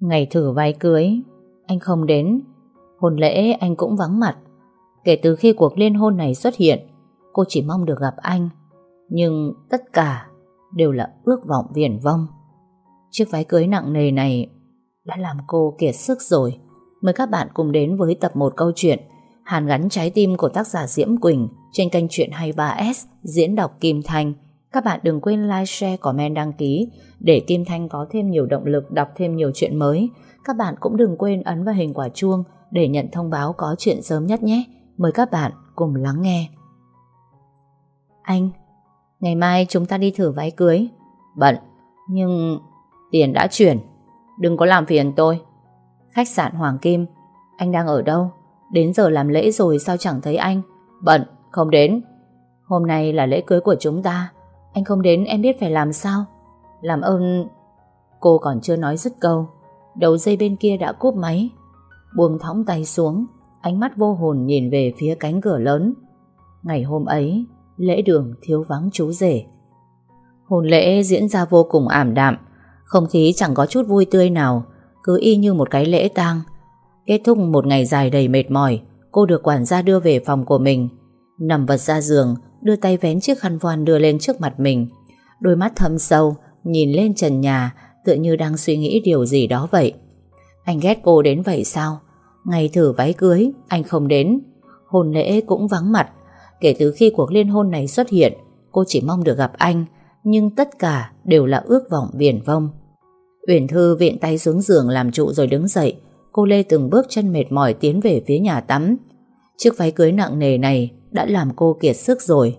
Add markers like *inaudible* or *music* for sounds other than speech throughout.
Ngày thử váy cưới, anh không đến. Hôn lễ anh cũng vắng mặt. Kể từ khi cuộc liên hôn này xuất hiện, cô chỉ mong được gặp anh. Nhưng tất cả đều là ước vọng viển vông. Chiếc váy cưới nặng nề này đã làm cô kiệt sức rồi. Mời các bạn cùng đến với tập 1 câu chuyện Hàn gắn trái tim của tác giả Diễm Quỳnh trên kênh truyện 23S diễn đọc Kim Thanh. Các bạn đừng quên like, share, comment, đăng ký để Kim Thanh có thêm nhiều động lực đọc thêm nhiều chuyện mới. Các bạn cũng đừng quên ấn vào hình quả chuông để nhận thông báo có chuyện sớm nhất nhé. Mời các bạn cùng lắng nghe. Anh, ngày mai chúng ta đi thử váy cưới. Bận, nhưng tiền đã chuyển. Đừng có làm phiền tôi. Khách sạn Hoàng Kim, anh đang ở đâu? Đến giờ làm lễ rồi sao chẳng thấy anh? Bận, không đến. Hôm nay là lễ cưới của chúng ta. Anh không đến em biết phải làm sao? Làm ơn... Cô còn chưa nói dứt câu. Đầu dây bên kia đã cúp máy. Buông thõng tay xuống, ánh mắt vô hồn nhìn về phía cánh cửa lớn. Ngày hôm ấy, lễ đường thiếu vắng chú rể. Hôn lễ diễn ra vô cùng ảm đạm, không khí chẳng có chút vui tươi nào, cứ y như một cái lễ tang. Kết thúc một ngày dài đầy mệt mỏi, cô được quản gia đưa về phòng của mình. Nằm vật ra giường, đưa tay vén chiếc khăn voan đưa lên trước mặt mình. Đôi mắt thâm sâu, nhìn lên trần nhà, tựa như đang suy nghĩ điều gì đó vậy. Anh ghét cô đến vậy sao? Ngày thử váy cưới, anh không đến. Hôn lễ cũng vắng mặt. Kể từ khi cuộc liên hôn này xuất hiện, cô chỉ mong được gặp anh, nhưng tất cả đều là ước vọng viển vông. Uyển Thư viện tay xuống giường làm trụ rồi đứng dậy. Cô Lê từng bước chân mệt mỏi tiến về phía nhà tắm. Chiếc váy cưới nặng nề này đã làm cô kiệt sức rồi.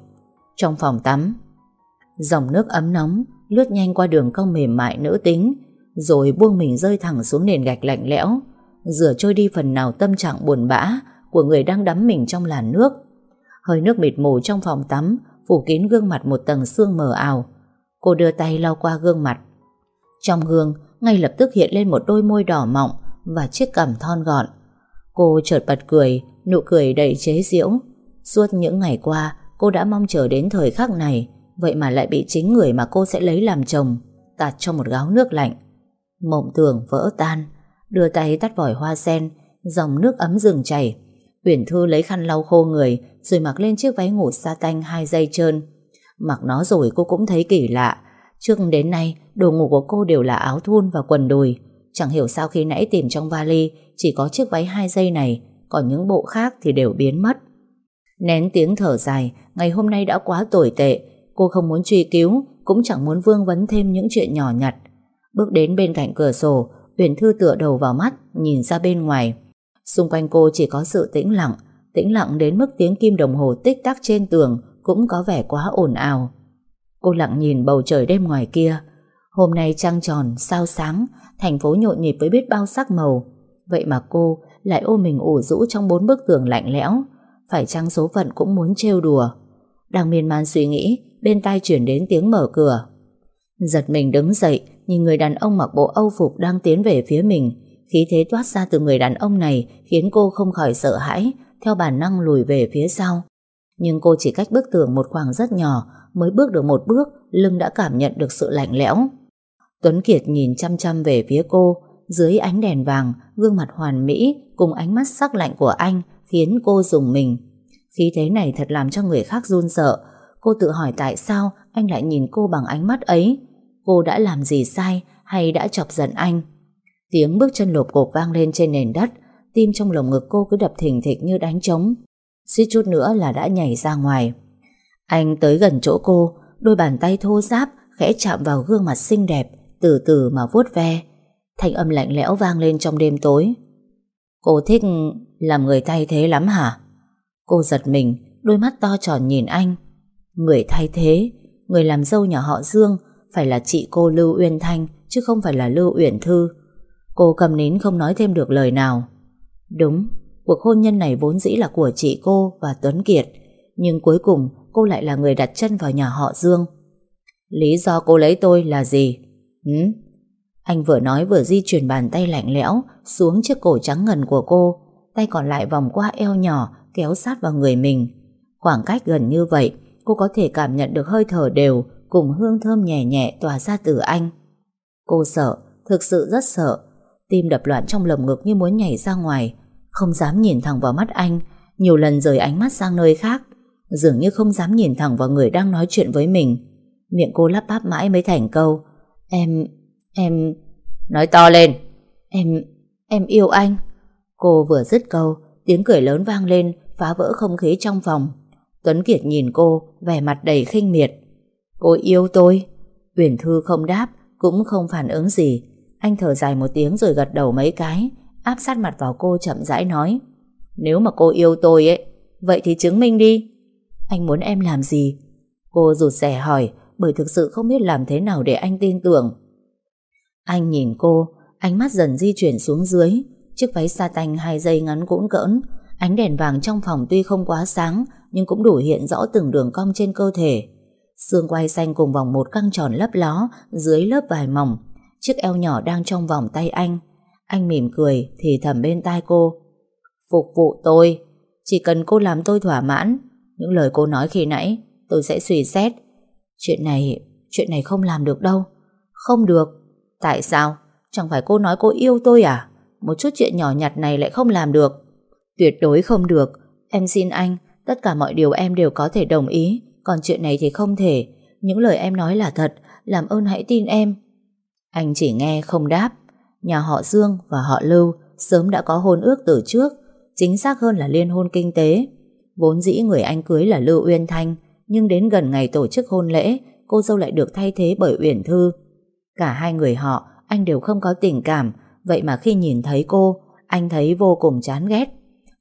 Trong phòng tắm, dòng nước ấm nóng lướt nhanh qua đường cong mềm mại nữ tính, rồi buông mình rơi thẳng xuống nền gạch lạnh lẽo, rửa trôi đi phần nào tâm trạng buồn bã của người đang đắm mình trong làn nước. Hơi nước mịt mù trong phòng tắm phủ kín gương mặt một tầng sương mờ ảo. Cô đưa tay lau qua gương mặt. Trong gương ngay lập tức hiện lên một đôi môi đỏ mọng và chiếc cằm thon gọn. Cô chợt bật cười, nụ cười đầy chế giễu. Suốt những ngày qua, cô đã mong chờ đến thời khắc này, vậy mà lại bị chính người mà cô sẽ lấy làm chồng tạt cho một gáo nước lạnh. Mộng tưởng vỡ tan, đưa tay tắt vòi hoa sen, dòng nước ấm rừng chảy. Uyển Thư lấy khăn lau khô người, rồi mặc lên chiếc váy ngủ sa tanh hai dây trơn. Mặc nó rồi cô cũng thấy kỳ lạ. Trước đến nay, đồ ngủ của cô đều là áo thun và quần đùi. Chẳng hiểu sao khi nãy tìm trong vali chỉ có chiếc váy hai dây này, còn những bộ khác thì đều biến mất. Nén tiếng thở dài, ngày hôm nay đã quá tồi tệ. Cô không muốn truy cứu, cũng chẳng muốn vương vấn thêm những chuyện nhỏ nhặt. Bước đến bên cạnh cửa sổ, Huyền Thư tựa đầu vào mắt, nhìn ra bên ngoài. Xung quanh cô chỉ có sự tĩnh lặng, tĩnh lặng đến mức tiếng kim đồng hồ tích tắc trên tường cũng có vẻ quá ồn ào. Cô lặng nhìn bầu trời đêm ngoài kia. Hôm nay trăng tròn, sao sáng, thành phố nhộn nhịp với biết bao sắc màu. Vậy mà cô lại ôm mình ủ rũ trong bốn bức tường lạnh lẽo. Phải chăng số phận cũng muốn trêu đùa. Đang miên man suy nghĩ, bên tai chuyển đến tiếng mở cửa. Giật mình đứng dậy, nhìn người đàn ông mặc bộ âu phục đang tiến về phía mình. Khí thế toát ra từ người đàn ông này khiến cô không khỏi sợ hãi, theo bản năng lùi về phía sau. Nhưng cô chỉ cách bức tường một khoảng rất nhỏ, mới bước được một bước, lưng đã cảm nhận được sự lạnh lẽo. Tuấn Kiệt nhìn chăm chăm về phía cô, dưới ánh đèn vàng, gương mặt hoàn mỹ cùng ánh mắt sắc lạnh của anh khiến cô dùng mình. Khí thế này thật làm cho người khác run sợ. Cô tự hỏi tại sao anh lại nhìn cô bằng ánh mắt ấy. Cô đã làm gì sai hay đã chọc giận anh? Tiếng bước chân lộp cộp vang lên trên nền đất, tim trong lồng ngực cô cứ đập thình thịch như đánh trống. Suýt chút nữa là đã nhảy ra ngoài. Anh tới gần chỗ cô, đôi bàn tay thô ráp khẽ chạm vào gương mặt xinh đẹp, từ từ mà vuốt ve. Thanh âm lạnh lẽo vang lên trong đêm tối. Cô thích làm người thay thế lắm hả? Cô giật mình, đôi mắt to tròn nhìn anh. Người thay thế, người làm dâu nhà họ Dương phải là chị cô Lưu Uyên Thanh chứ không phải là Lưu Uyển Thư. Cô cầm nín không nói thêm được lời nào. Đúng, cuộc hôn nhân này vốn dĩ là của chị cô và Tuấn Kiệt, nhưng cuối cùng cô lại là người đặt chân vào nhà họ Dương. Lý do cô lấy tôi là gì? Ừ, anh vừa nói vừa di chuyển bàn tay lạnh lẽo xuống chiếc cổ trắng ngần của cô, tay còn lại vòng qua eo nhỏ kéo sát vào người mình. Khoảng cách gần như vậy, cô có thể cảm nhận được hơi thở đều cùng hương thơm nhẹ nhẹ tỏa ra từ anh. Cô sợ, thực sự rất sợ. Tim đập loạn trong lồng ngực như muốn nhảy ra ngoài Không dám nhìn thẳng vào mắt anh Nhiều lần rời ánh mắt sang nơi khác Dường như không dám nhìn thẳng vào người đang nói chuyện với mình Miệng cô lắp bắp mãi mới thành câu Em em... Nói to lên. Em... em yêu anh. Cô vừa dứt câu, Tiếng cười lớn vang lên, Phá vỡ không khí trong phòng. Tuấn Kiệt nhìn cô, Vẻ mặt đầy khinh miệt. Cô yêu tôi. Uyển Thư không đáp, Cũng không phản ứng gì. Anh thở dài một tiếng rồi gật đầu mấy cái, Áp sát mặt vào cô chậm rãi nói, Nếu mà cô yêu tôi ấy, Vậy thì chứng minh đi. Anh muốn em làm gì? Cô rụt rẻ hỏi, Bởi thực sự không biết làm thế nào để anh tin tưởng. Anh nhìn cô Ánh mắt dần di chuyển xuống dưới. Chiếc váy sa tanh hai dây ngắn cũng cỡn. Ánh đèn vàng trong phòng tuy không quá sáng Nhưng cũng đủ hiện rõ từng đường cong trên cơ thể. Xương quai xanh cùng vòng một căng tròn lấp ló Dưới lớp vải mỏng. Chiếc eo nhỏ đang trong vòng tay anh. Anh mỉm cười thì thầm bên tai cô. Phục vụ tôi. Chỉ cần cô làm tôi thỏa mãn. Những lời cô nói khi nãy Tôi sẽ suy xét. Chuyện này, chuyện này không làm được đâu. Không được. Tại sao? Chẳng phải cô nói cô yêu tôi à? Một chút chuyện nhỏ nhặt này lại không làm được. Tuyệt đối không được. Em xin anh, Tất cả mọi điều em đều có thể đồng ý. Còn chuyện này thì không thể. Những lời em nói là thật, Làm ơn hãy tin em. Anh chỉ nghe không đáp. Nhà họ Dương và họ Lưu Sớm đã có hôn ước từ trước. Chính xác hơn là liên hôn kinh tế. Vốn dĩ người anh cưới là Lưu Uyên Thanh, Nhưng đến gần ngày tổ chức hôn lễ, Cô dâu lại được thay thế bởi Uyển Thư. Cả hai người họ, Anh đều không có tình cảm. Vậy mà khi nhìn thấy cô, Anh thấy vô cùng chán ghét.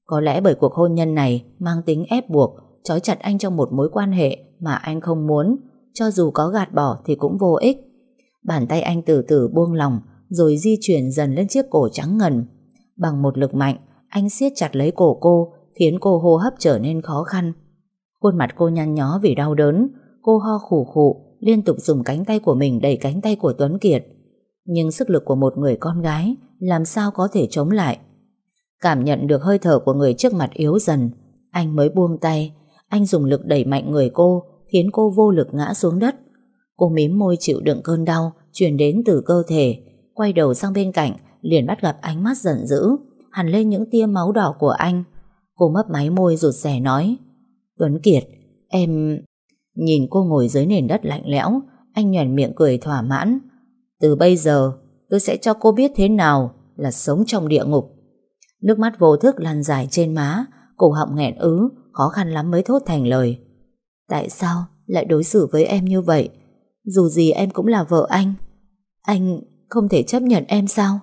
Có lẽ bởi cuộc hôn nhân này Mang tính ép buộc, Trói chặt anh trong một mối quan hệ Mà anh không muốn. Cho dù có gạt bỏ thì cũng vô ích. Bàn tay anh từ từ buông lòng Rồi di chuyển dần lên chiếc cổ trắng ngần. Bằng một lực mạnh, Anh siết chặt lấy cổ cô, Khiến cô hô hấp trở nên khó khăn. Khuôn mặt cô nhăn nhó vì đau đớn. Cô ho khủ khủ Liên tục dùng cánh tay của mình đẩy cánh tay của Tuấn Kiệt nhưng sức lực của một người con gái làm sao có thể chống lại. Cảm nhận được hơi thở của người trước mặt yếu dần, anh mới buông tay, anh dùng lực đẩy mạnh người cô, khiến cô vô lực ngã xuống đất. Cô mím môi chịu đựng cơn đau, truyền đến từ cơ thể, quay đầu sang bên cạnh, liền bắt gặp ánh mắt giận dữ, hằn lên những tia máu đỏ của anh. Cô mấp máy môi rụt rè nói, Tuấn Kiệt, em... Nhìn cô ngồi dưới nền đất lạnh lẽo, anh nhoẻn miệng cười thỏa mãn, từ bây giờ tôi sẽ cho cô biết thế nào là sống trong địa ngục. Nước mắt vô thức lan dài trên má, cổ họng nghẹn ứ, khó khăn lắm mới thốt thành lời. Tại sao lại đối xử với em như vậy? Dù gì em cũng là vợ anh. Anh không thể chấp nhận em sao?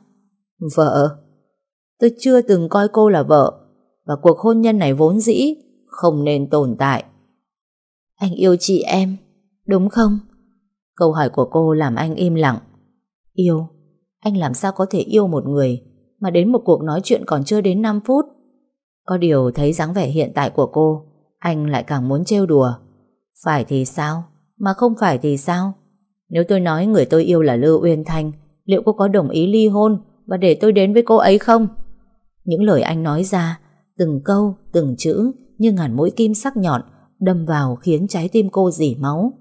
Vợ? Tôi chưa từng coi cô là vợ và cuộc hôn nhân này vốn dĩ không nên tồn tại. Anh yêu chị em, đúng không? Câu hỏi của cô làm anh im lặng. Yêu? Anh làm sao có thể yêu một người mà đến một cuộc nói chuyện còn chưa đến 5 phút? Có điều thấy dáng vẻ hiện tại của cô, anh lại càng muốn trêu đùa. Phải thì sao? Mà không phải thì sao? Nếu tôi nói người tôi yêu là Lưu Uyên Thanh, liệu cô có đồng ý ly hôn và để tôi đến với cô ấy không? Những lời anh nói ra, từng câu, từng chữ như ngàn mũi kim sắc nhọn đâm vào khiến trái tim cô dỉ máu.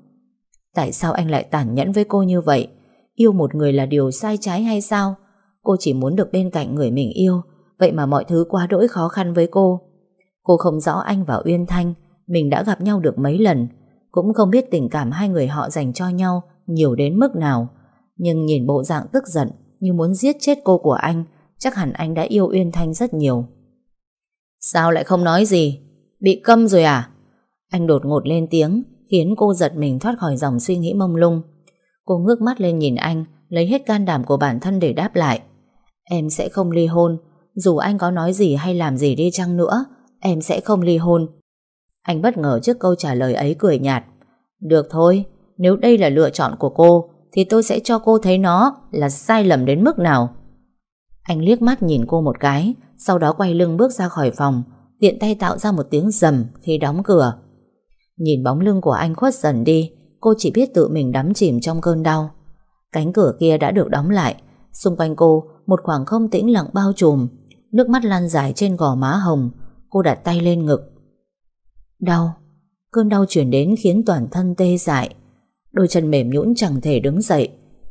Tại sao anh lại tàn nhẫn với cô như vậy? Yêu một người là điều sai trái hay sao? Cô chỉ muốn được bên cạnh người mình yêu, vậy mà mọi thứ quá đỗi khó khăn với cô. Cô không rõ anh và Uyên Thanh, mình đã gặp nhau được mấy lần, cũng không biết tình cảm hai người họ dành cho nhau nhiều đến mức nào. Nhưng nhìn bộ dạng tức giận như muốn giết chết cô của anh, chắc hẳn anh đã yêu Uyên Thanh rất nhiều. Sao lại không nói gì? Bị câm rồi à? Anh đột ngột lên tiếng, khiến cô giật mình thoát khỏi dòng suy nghĩ mông lung. Cô ngước mắt lên nhìn anh Lấy hết can đảm của bản thân để đáp lại. Em sẽ không ly hôn. Dù anh có nói gì hay làm gì đi chăng nữa Em sẽ không ly hôn. Anh bất ngờ trước câu trả lời ấy cười nhạt. Được thôi Nếu đây là lựa chọn của cô Thì tôi sẽ cho cô thấy nó là sai lầm đến mức nào. Anh liếc mắt nhìn cô một cái Sau đó quay lưng bước ra khỏi phòng Tiện tay tạo ra một tiếng rầm khi đóng cửa. Nhìn bóng lưng của anh khuất dần đi Cô chỉ biết tự mình đắm chìm trong cơn đau. Cánh cửa kia đã được đóng lại. Xung quanh cô Một khoảng không tĩnh lặng bao trùm. Nước mắt lan dài trên gò má hồng. Cô đặt tay lên ngực. Đau. Cơn đau chuyển đến khiến toàn thân tê dại. Đôi chân mềm nhũn chẳng thể đứng dậy.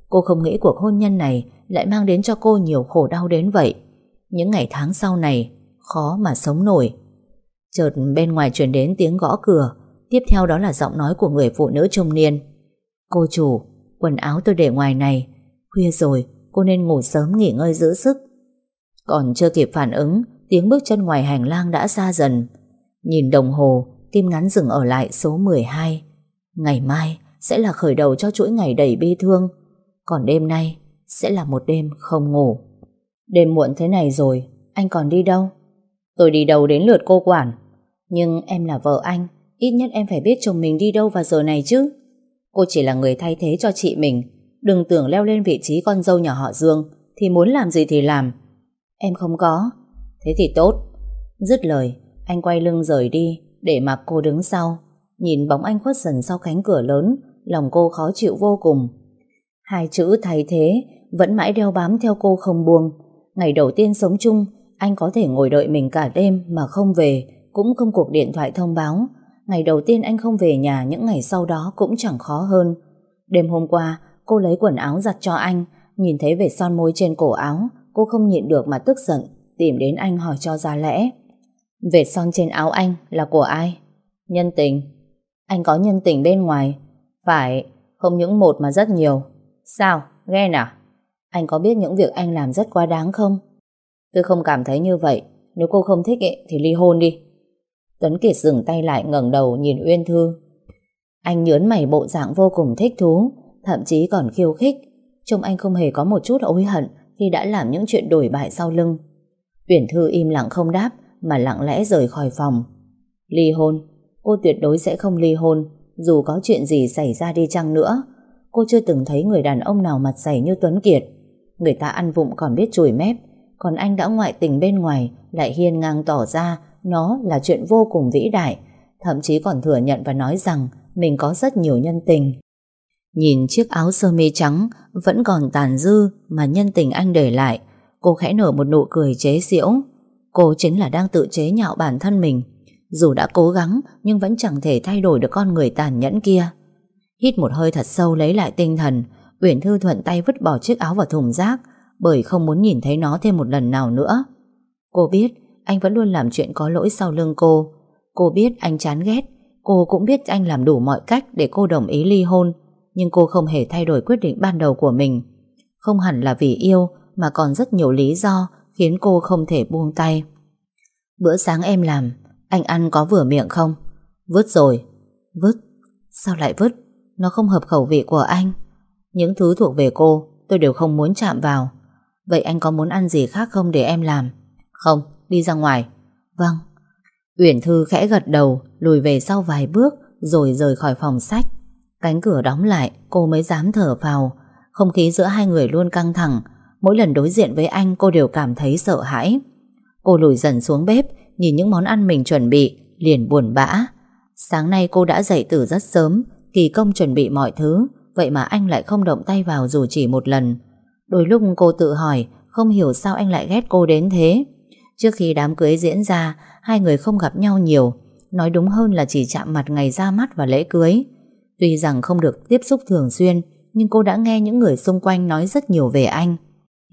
Cô không nghĩ cuộc hôn nhân này lại mang đến cho cô nhiều khổ đau đến vậy. Những ngày tháng sau này khó mà sống nổi. Chợt bên ngoài truyền đến tiếng gõ cửa, tiếp theo đó là giọng nói của người phụ nữ trung niên. Cô chủ, quần áo tôi để ngoài này, khuya rồi, cô nên ngủ sớm nghỉ ngơi giữ sức. Còn chưa kịp phản ứng, tiếng bước chân ngoài hành lang đã xa dần. Nhìn đồng hồ, tim ngắn dừng ở lại số 12. Ngày mai sẽ là khởi đầu cho chuỗi ngày đầy bi thương, còn đêm nay sẽ là một đêm không ngủ. Đêm muộn thế này rồi, anh còn đi đâu? Tôi đi đâu đến lượt cô quản. Nhưng em là vợ anh, ít nhất em phải biết chồng mình đi đâu vào giờ này chứ. Cô chỉ là người thay thế cho chị mình, đừng tưởng leo lên vị trí con dâu nhà họ Dương thì muốn làm gì thì làm. Em không có. Thế thì tốt. Dứt lời, anh quay lưng rời đi để mặc cô đứng sau. Nhìn bóng anh khuất dần sau cánh cửa lớn, lòng cô khó chịu vô cùng. Hai chữ thay thế vẫn mãi đeo bám theo cô không buông. Ngày đầu tiên sống chung, anh có thể ngồi đợi mình cả đêm mà không về, cũng không cuộc điện thoại thông báo. Ngày đầu tiên anh không về nhà, những ngày sau đó cũng chẳng khó hơn. Đêm hôm qua, cô lấy quần áo giặt cho anh, nhìn thấy vệt son môi trên cổ áo, cô không nhịn được mà tức giận, tìm đến anh hỏi cho ra lẽ. Vệt son trên áo anh là của ai? Nhân tình. Anh có nhân tình bên ngoài. Phải, không những một mà rất nhiều. Sao, ghen à? Anh có biết những việc anh làm rất quá đáng không? Tôi không cảm thấy như vậy. Nếu cô không thích ấy, thì ly hôn đi. Tuấn Kiệt dừng tay lại ngẩng đầu nhìn Uyên Thư. Anh nhớn mày bộ dạng vô cùng thích thú, thậm chí còn khiêu khích. Trông anh không hề có một chút ối hận khi đã làm những chuyện đổi bại sau lưng. Uyển Thư im lặng không đáp, mà lặng lẽ rời khỏi phòng. Ly hôn, cô tuyệt đối sẽ không ly hôn, dù có chuyện gì xảy ra đi chăng nữa. Cô chưa từng thấy người đàn ông nào mặt dày như Tuấn Kiệt. Người ta ăn vụng còn biết chùi mép, còn anh đã ngoại tình bên ngoài lại hiên ngang tỏ ra nó là chuyện vô cùng vĩ đại, thậm chí còn thừa nhận và nói rằng mình có rất nhiều nhân tình. Nhìn chiếc áo sơ mi trắng vẫn còn tàn dư mà nhân tình anh để lại, cô khẽ nở một nụ cười chế giễu. Cô chính là đang tự chế nhạo bản thân mình. Dù đã cố gắng nhưng vẫn chẳng thể thay đổi được con người tàn nhẫn kia. Hít một hơi thật sâu lấy lại tinh thần, Uyển Thư thuận tay vứt bỏ chiếc áo vào thùng rác bởi không muốn nhìn thấy nó thêm một lần nào nữa. Cô biết anh vẫn luôn làm chuyện có lỗi sau lưng cô. Cô biết anh chán ghét, cô cũng biết anh làm đủ mọi cách để cô đồng ý ly hôn, nhưng cô không hề thay đổi quyết định ban đầu của mình. Không hẳn là vì yêu, mà còn rất nhiều lý do khiến cô không thể buông tay. Bữa sáng em làm, anh ăn có vừa miệng không? Vứt rồi. Vứt? Sao lại vứt? Nó không hợp khẩu vị của anh. Những thứ thuộc về cô, tôi đều không muốn chạm vào. Vậy anh có muốn ăn gì khác không để em làm? Không, đi ra ngoài. Vâng. Uyển Thư khẽ gật đầu, lùi về sau vài bước, rồi rời khỏi phòng sách. Cánh cửa đóng lại, cô mới dám thở vào. Không khí giữa hai người luôn căng thẳng. Mỗi lần đối diện với anh cô đều cảm thấy sợ hãi. Cô lùi dần xuống bếp, nhìn những món ăn mình chuẩn bị, liền buồn bã. Sáng nay cô đã dậy từ rất sớm, kỳ công chuẩn bị mọi thứ, vậy mà anh lại không động tay vào dù chỉ một lần. Đôi lúc cô tự hỏi, không hiểu sao anh lại ghét cô đến thế. Trước khi đám cưới diễn ra, hai người không gặp nhau nhiều, nói đúng hơn là chỉ chạm mặt ngày ra mắt và lễ cưới. Tuy rằng không được tiếp xúc thường xuyên, nhưng cô đã nghe những người xung quanh nói rất nhiều về anh.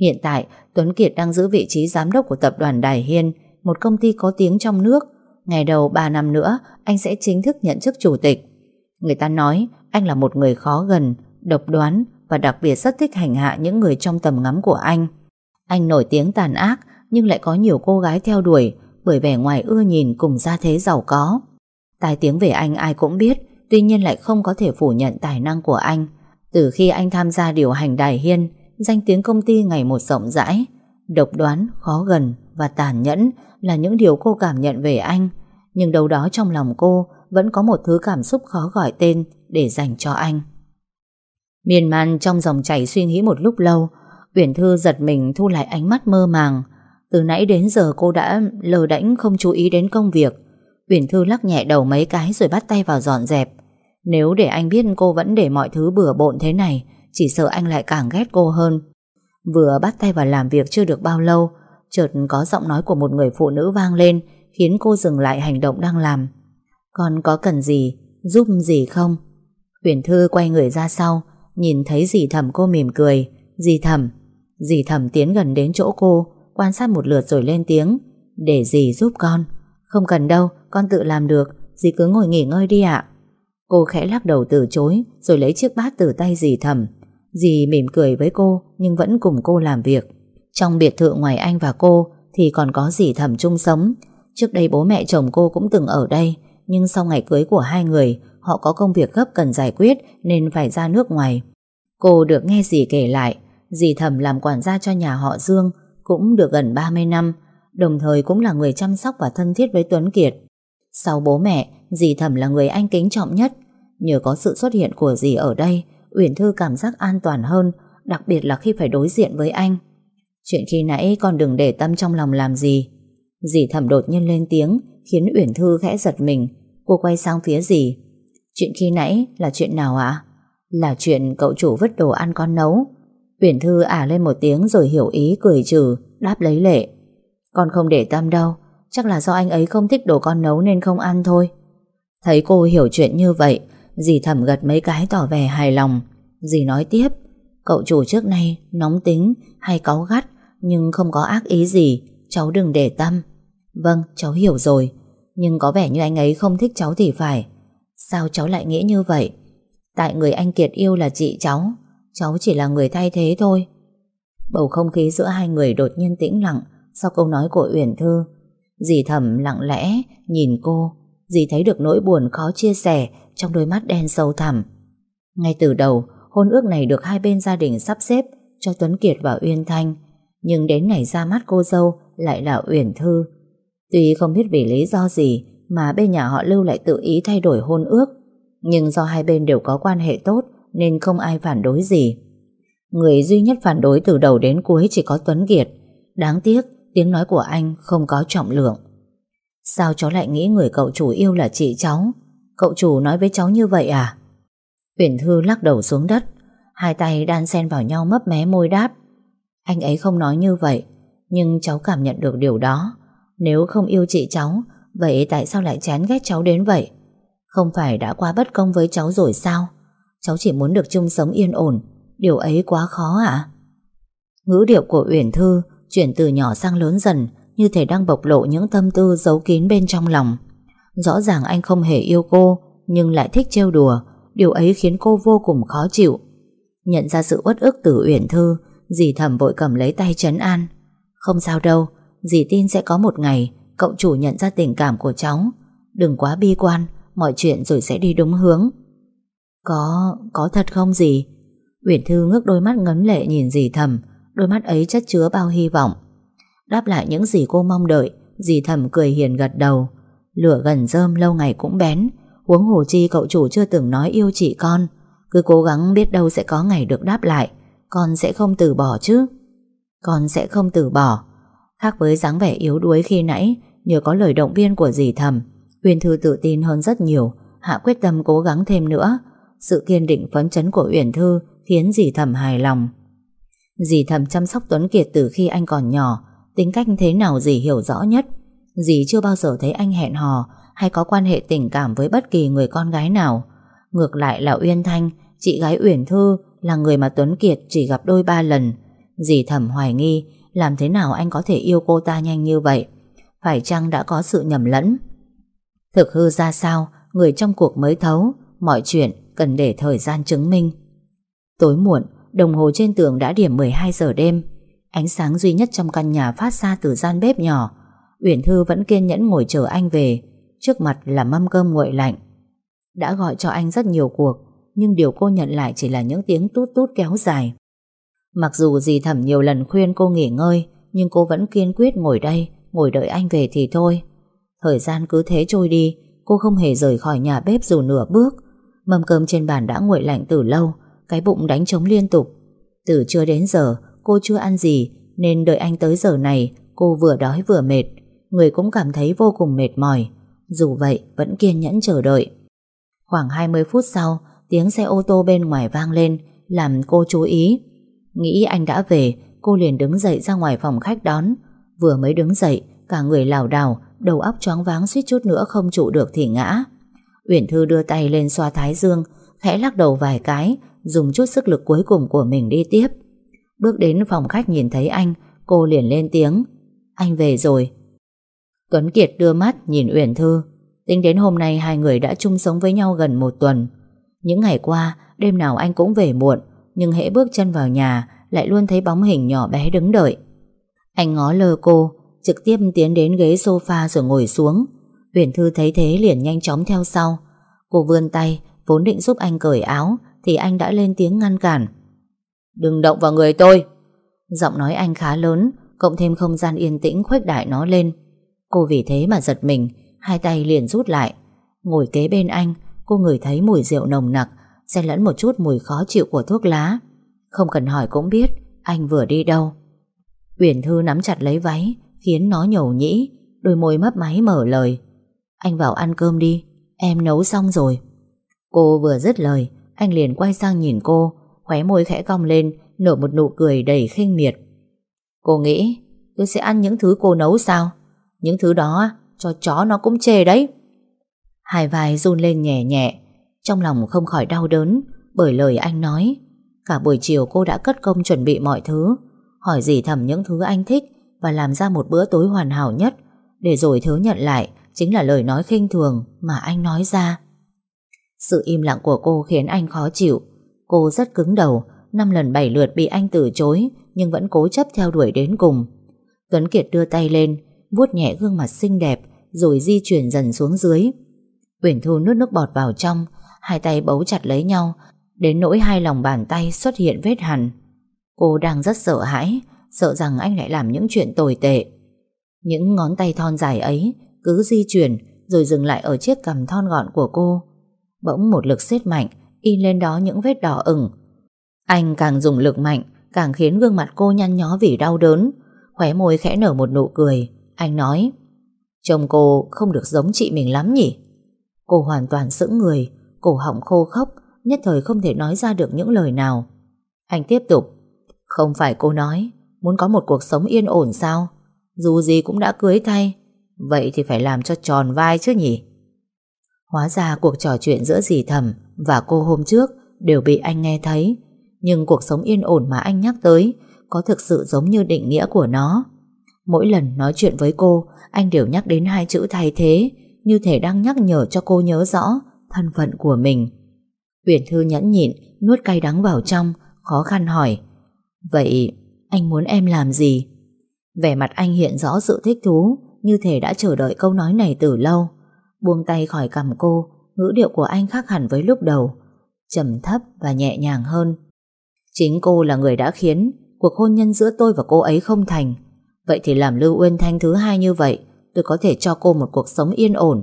Hiện tại, Tuấn Kiệt đang giữ vị trí giám đốc của tập đoàn Đài Hiên, một công ty có tiếng trong nước. Ngày đầu 3 năm nữa, anh sẽ chính thức nhận chức chủ tịch. Người ta nói anh là một người khó gần, độc đoán và đặc biệt rất thích hành hạ những người trong tầm ngắm của anh. Anh nổi tiếng tàn ác nhưng lại có nhiều cô gái theo đuổi bởi vẻ ngoài ưa nhìn cùng gia thế giàu có. Tài tiếng về anh ai cũng biết, tuy nhiên lại không có thể phủ nhận tài năng của anh. Từ khi anh tham gia điều hành Đài Hiên, danh tiếng công ty ngày một rộng rãi. Độc đoán, khó gần và tàn nhẫn là những điều cô cảm nhận về anh. Nhưng đâu đó trong lòng cô vẫn có một thứ cảm xúc khó gọi tên để dành cho anh. Miên man trong dòng chảy suy nghĩ một lúc lâu, Uyển Thư giật mình thu lại ánh mắt mơ màng. Từ nãy đến giờ cô đã lờ đễnh không chú ý đến công việc. Uyển Thư lắc nhẹ đầu mấy cái rồi bắt tay vào dọn dẹp. Nếu để anh biết cô vẫn để mọi thứ bừa bộn thế này, chỉ sợ anh lại càng ghét cô hơn. Vừa bắt tay vào làm việc chưa được bao lâu, chợt có giọng nói của một người phụ nữ vang lên, khiến cô dừng lại hành động đang làm. Con có cần gì, giúp gì không? Uyển Thư quay người ra sau, Nhìn thấy dì thầm cô mỉm cười Dì thầm Dì thầm tiến gần đến chỗ cô Quan sát một lượt rồi lên tiếng. Để dì giúp con? Không cần đâu, con tự làm được. Dì cứ ngồi nghỉ ngơi đi ạ. Cô khẽ lắc đầu từ chối Rồi lấy chiếc bát từ tay dì thầm. Dì mỉm cười với cô Nhưng vẫn cùng cô làm việc. Trong biệt thự ngoài anh và cô Thì còn có dì thầm chung sống. Trước đây bố mẹ chồng cô cũng từng ở đây Nhưng sau ngày cưới của hai người Họ có công việc gấp cần giải quyết Nên phải ra nước ngoài. Cô được nghe dì kể lại. Dì thầm làm quản gia cho nhà họ Dương cũng được gần 30 năm, Đồng thời cũng là người chăm sóc và thân thiết với Tuấn Kiệt. Sau bố mẹ, Dì Thẩm là người anh kính trọng nhất. Nhờ có sự xuất hiện của dì ở đây, Uyển Thư cảm giác an toàn hơn, Đặc biệt là khi phải đối diện với anh. Chuyện khi nãy con đừng để tâm trong lòng làm gì. Dì Thẩm đột nhiên lên tiếng, Khiến Uyển Thư khẽ giật mình. Cô quay sang phía dì. Chuyện khi nãy là chuyện nào ạ? Là chuyện cậu chủ vứt đồ ăn con nấu. Uyển Thư ả lên một tiếng rồi hiểu ý, cười trừ, Đáp lấy lệ. Con không để tâm đâu, Chắc là do anh ấy không thích đồ con nấu nên không ăn thôi. Thấy cô hiểu chuyện như vậy, Dì thầm gật mấy cái tỏ vẻ hài lòng. Dì nói tiếp, Cậu chủ trước nay nóng tính hay cáu gắt, Nhưng không có ác ý gì, Cháu đừng để tâm. Vâng cháu hiểu rồi, Nhưng có vẻ như anh ấy không thích cháu thì phải. Sao cháu lại nghĩ như vậy? Tại người anh Kiệt yêu là chị cháu Cháu chỉ là người thay thế thôi. Bầu không khí giữa hai người đột nhiên tĩnh lặng Sau câu nói của Uyển Thư. Dì thầm lặng lẽ Nhìn cô, Dì thấy được nỗi buồn khó chia sẻ Trong đôi mắt đen sâu thẳm. Ngay từ đầu, hôn ước này được hai bên gia đình sắp xếp Cho Tuấn Kiệt và Uyên Thanh, Nhưng đến ngày ra mắt cô dâu Lại là Uyển Thư. Tuy không biết vì lý do gì Mà bên nhà họ Lưu lại tự ý thay đổi hôn ước, Nhưng do hai bên đều có quan hệ tốt nên không ai phản đối gì. Người duy nhất phản đối từ đầu đến cuối Chỉ có Tuấn Kiệt. Đáng tiếc, tiếng nói của anh không có trọng lượng. Sao cháu lại nghĩ người cậu chủ yêu là chị cháu? Cậu chủ nói với cháu như vậy à? Uyển Thư lắc đầu xuống đất. Hai tay đan xen vào nhau mấp mé môi đáp. Anh ấy không nói như vậy, Nhưng cháu cảm nhận được điều đó. Nếu không yêu chị cháu, Vậy tại sao lại chán ghét cháu đến vậy? Không phải đã quá bất công với cháu rồi sao? Cháu chỉ muốn được chung sống yên ổn. Điều ấy quá khó ạ. Ngữ điệu của Uyển Thư Chuyển từ nhỏ sang lớn dần, Như thể đang bộc lộ những tâm tư giấu kín bên trong lòng. Rõ ràng anh không hề yêu cô, Nhưng lại thích trêu đùa. Điều ấy khiến cô vô cùng khó chịu. Nhận ra sự uất ức từ Uyển Thư, Dì thầm vội cầm lấy tay trấn an. Không sao đâu, Dì tin sẽ có một ngày, Cậu chủ nhận ra tình cảm của cháu. Đừng quá bi quan, Mọi chuyện rồi sẽ đi đúng hướng. Có, có thật không gì Uyển Thư ngước đôi mắt ngấn lệ nhìn dì thầm Đôi mắt ấy chất chứa bao hy vọng. Đáp lại những gì cô mong đợi Dì thầm cười hiền gật đầu. Lửa gần rơm lâu ngày cũng bén Huống hồ chi cậu chủ chưa từng nói yêu chị con. Cứ cố gắng biết đâu sẽ có ngày được đáp lại Con sẽ không từ bỏ chứ? Con sẽ không từ bỏ. Khác với dáng vẻ yếu đuối khi nãy Nhờ có lời động viên của dì thầm Uyên Thư tự tin hơn rất nhiều Hạ quyết tâm cố gắng thêm nữa sự kiên định phấn chấn của Uyển Thư Khiến dì thầm hài lòng Dì thầm chăm sóc Tuấn Kiệt từ khi anh còn nhỏ Tính cách thế nào dì hiểu rõ nhất Dì chưa bao giờ thấy anh hẹn hò hay có quan hệ tình cảm với bất kỳ người con gái nào. Ngược lại là Uyên Thanh, chị gái Uyển Thư là người mà Tuấn Kiệt chỉ gặp đôi ba lần. Dì thầm hoài nghi làm thế nào anh có thể yêu cô ta nhanh như vậy? Phải chăng đã có sự nhầm lẫn? Thực hư ra sao, người trong cuộc mới thấu, mọi chuyện cần để thời gian chứng minh. Tối muộn, đồng hồ trên tường đã điểm 12 giờ đêm. Ánh sáng duy nhất trong căn nhà phát ra từ gian bếp nhỏ. Uyển Thư vẫn kiên nhẫn ngồi chờ anh về, Trước mặt là mâm cơm nguội lạnh Đã gọi cho anh rất nhiều cuộc Nhưng điều cô nhận lại chỉ là những tiếng tút tút kéo dài Mặc dù dì thẩm nhiều lần khuyên cô nghỉ ngơi Nhưng cô vẫn kiên quyết ngồi đây Ngồi đợi anh về thì thôi Thời gian cứ thế trôi đi Cô không hề rời khỏi nhà bếp dù nửa bước Mâm cơm trên bàn đã nguội lạnh từ lâu, Cái bụng đánh trống liên tục. Từ trưa đến giờ, cô chưa ăn gì, Nên đợi anh tới giờ này, Cô vừa đói vừa mệt. Người cũng cảm thấy vô cùng mệt mỏi. Dù vậy, vẫn kiên nhẫn chờ đợi. Khoảng 20 phút sau, Tiếng xe ô tô bên ngoài vang lên, Làm cô chú ý. Nghĩ anh đã về, Cô liền đứng dậy ra ngoài phòng khách đón. Vừa mới đứng dậy, Cả người lảo đảo, Đầu óc choáng váng suýt chút nữa không trụ được thì ngã. Uyển Thư đưa tay lên xoa thái dương Khẽ lắc đầu vài cái dùng chút sức lực cuối cùng của mình đi tiếp. Bước đến phòng khách nhìn thấy anh, cô liền lên tiếng. Anh về rồi. Tuấn Kiệt đưa mắt nhìn Uyển Thư. Tính đến hôm nay hai người đã chung sống với nhau gần một tuần. Những ngày qua, đêm nào anh cũng về muộn, nhưng hễ bước chân vào nhà lại luôn thấy bóng hình nhỏ bé đứng đợi. Anh ngó lơ cô, trực tiếp tiến đến ghế sofa rồi ngồi xuống. Uyển Thư thấy thế liền nhanh chóng theo sau. Cô vươn tay, vốn định giúp anh cởi áo, thì anh đã lên tiếng ngăn cản. Đừng động vào người tôi. Giọng nói anh khá lớn, cộng thêm không gian yên tĩnh khuếch đại nó lên. Cô vì thế mà giật mình, hai tay liền rút lại. Ngồi kế bên anh, cô ngửi thấy mùi rượu nồng nặc, xen lẫn một chút mùi khó chịu của thuốc lá. Không cần hỏi cũng biết anh vừa đi đâu. Uyển Thư nắm chặt lấy váy, khiến nó nhầu nhĩ, đôi môi mấp máy mở lời. Anh vào ăn cơm đi, em nấu xong rồi. Cô vừa dứt lời, anh liền quay sang nhìn cô, khóe môi khẽ cong lên, nở một nụ cười đầy khinh miệt. Cô nghĩ tôi sẽ ăn những thứ cô nấu sao? Những thứ đó cho chó nó cũng chê đấy. Hai vai run lên nhẹ nhẹ, trong lòng không khỏi đau đớn bởi lời anh nói. Cả buổi chiều cô đã cất công chuẩn bị mọi thứ, hỏi gì thầm những thứ anh thích và làm ra một bữa tối hoàn hảo nhất, để rồi thứ nhận lại chính là lời nói khinh thường mà anh nói ra. Sự im lặng của cô khiến anh khó chịu. Cô rất cứng đầu, năm lần bảy lượt bị anh từ chối, nhưng vẫn cố chấp theo đuổi đến cùng. Tuấn Kiệt đưa tay lên, vuốt nhẹ gương mặt xinh đẹp, rồi di chuyển dần xuống dưới. Uyển Thu nuốt nước bọt vào trong, hai tay bấu chặt lấy nhau, đến nỗi hai lòng bàn tay xuất hiện vết hằn. Cô đang rất sợ hãi, sợ rằng anh lại làm những chuyện tồi tệ. Những ngón tay thon dài ấy cứ di chuyển rồi dừng lại ở chiếc cằm thon gọn của cô. Bỗng một lực siết mạnh, in lên đó những vết đỏ ửng. Anh càng dùng lực mạnh, càng khiến gương mặt cô nhăn nhó vì đau đớn. Khóe môi khẽ nở một nụ cười. Anh nói, chồng cô không được giống chị mình lắm nhỉ? Cô hoàn toàn sững người, cổ họng khô khốc, nhất thời không thể nói ra được những lời nào. Anh tiếp tục, không phải cô nói, muốn có một cuộc sống yên ổn sao? Dù gì cũng đã cưới thay, vậy thì phải làm cho tròn vai chứ nhỉ? Hóa ra cuộc trò chuyện giữa dì thầm và cô hôm trước đều bị anh nghe thấy. Nhưng cuộc sống yên ổn mà anh nhắc tới có thực sự giống như định nghĩa của nó. Mỗi lần nói chuyện với cô, anh đều nhắc đến hai chữ thay thế, như thể đang nhắc nhở cho cô nhớ rõ thân phận của mình. Huyền Thư nhẫn nhịn, nuốt cay đắng vào trong, khó khăn hỏi. Vậy anh muốn em làm gì? Vẻ mặt anh hiện rõ sự thích thú, như thể đã chờ đợi câu nói này từ lâu. Buông tay khỏi cầm cô, ngữ điệu của anh khác hẳn với lúc đầu, trầm thấp và nhẹ nhàng hơn. Chính cô là người đã khiến cuộc hôn nhân giữa tôi và cô ấy không thành. Vậy thì làm Lưu Uyên Thanh thứ hai như vậy, tôi có thể cho cô một cuộc sống yên ổn.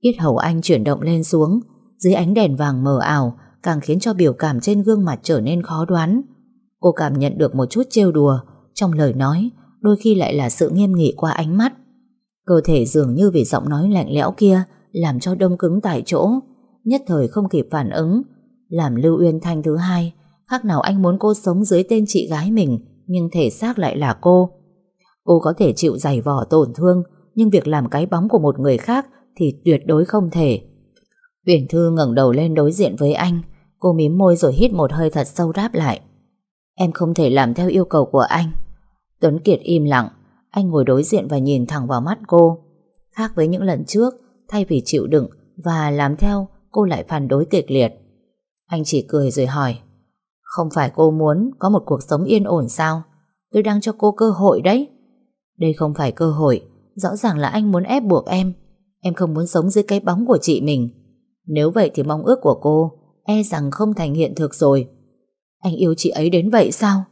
Yết hầu anh chuyển động lên xuống, dưới ánh đèn vàng mờ ảo, càng khiến cho biểu cảm trên gương mặt trở nên khó đoán. Cô cảm nhận được một chút trêu đùa trong lời nói, đôi khi lại là sự nghiêm nghị qua ánh mắt. Cơ thể dường như vì giọng nói lạnh lẽo kia làm cho đông cứng tại chỗ, nhất thời không kịp phản ứng. Làm Lưu Uyên Thanh thứ hai, khác nào anh muốn cô sống dưới tên chị gái mình, nhưng thể xác lại là cô. Cô có thể chịu giày vò tổn thương, nhưng việc làm cái bóng của một người khác thì tuyệt đối không thể. Uyển Thư ngẩng đầu lên đối diện với anh, cô mím môi rồi hít một hơi thật sâu đáp lại. Em không thể làm theo yêu cầu của anh. Tuấn Kiệt im lặng, anh ngồi đối diện và nhìn thẳng vào mắt cô. Khác với những lần trước, thay vì chịu đựng và làm theo, cô lại phản đối kịch liệt. Anh chỉ cười rồi hỏi, không phải cô muốn có một cuộc sống yên ổn sao? Tôi đang cho cô cơ hội đấy. Đây không phải cơ hội, rõ ràng là anh muốn ép buộc em. Em không muốn sống dưới cái bóng của chị mình. Nếu vậy thì mong ước của cô e rằng không thành hiện thực rồi. Anh yêu chị ấy đến vậy sao?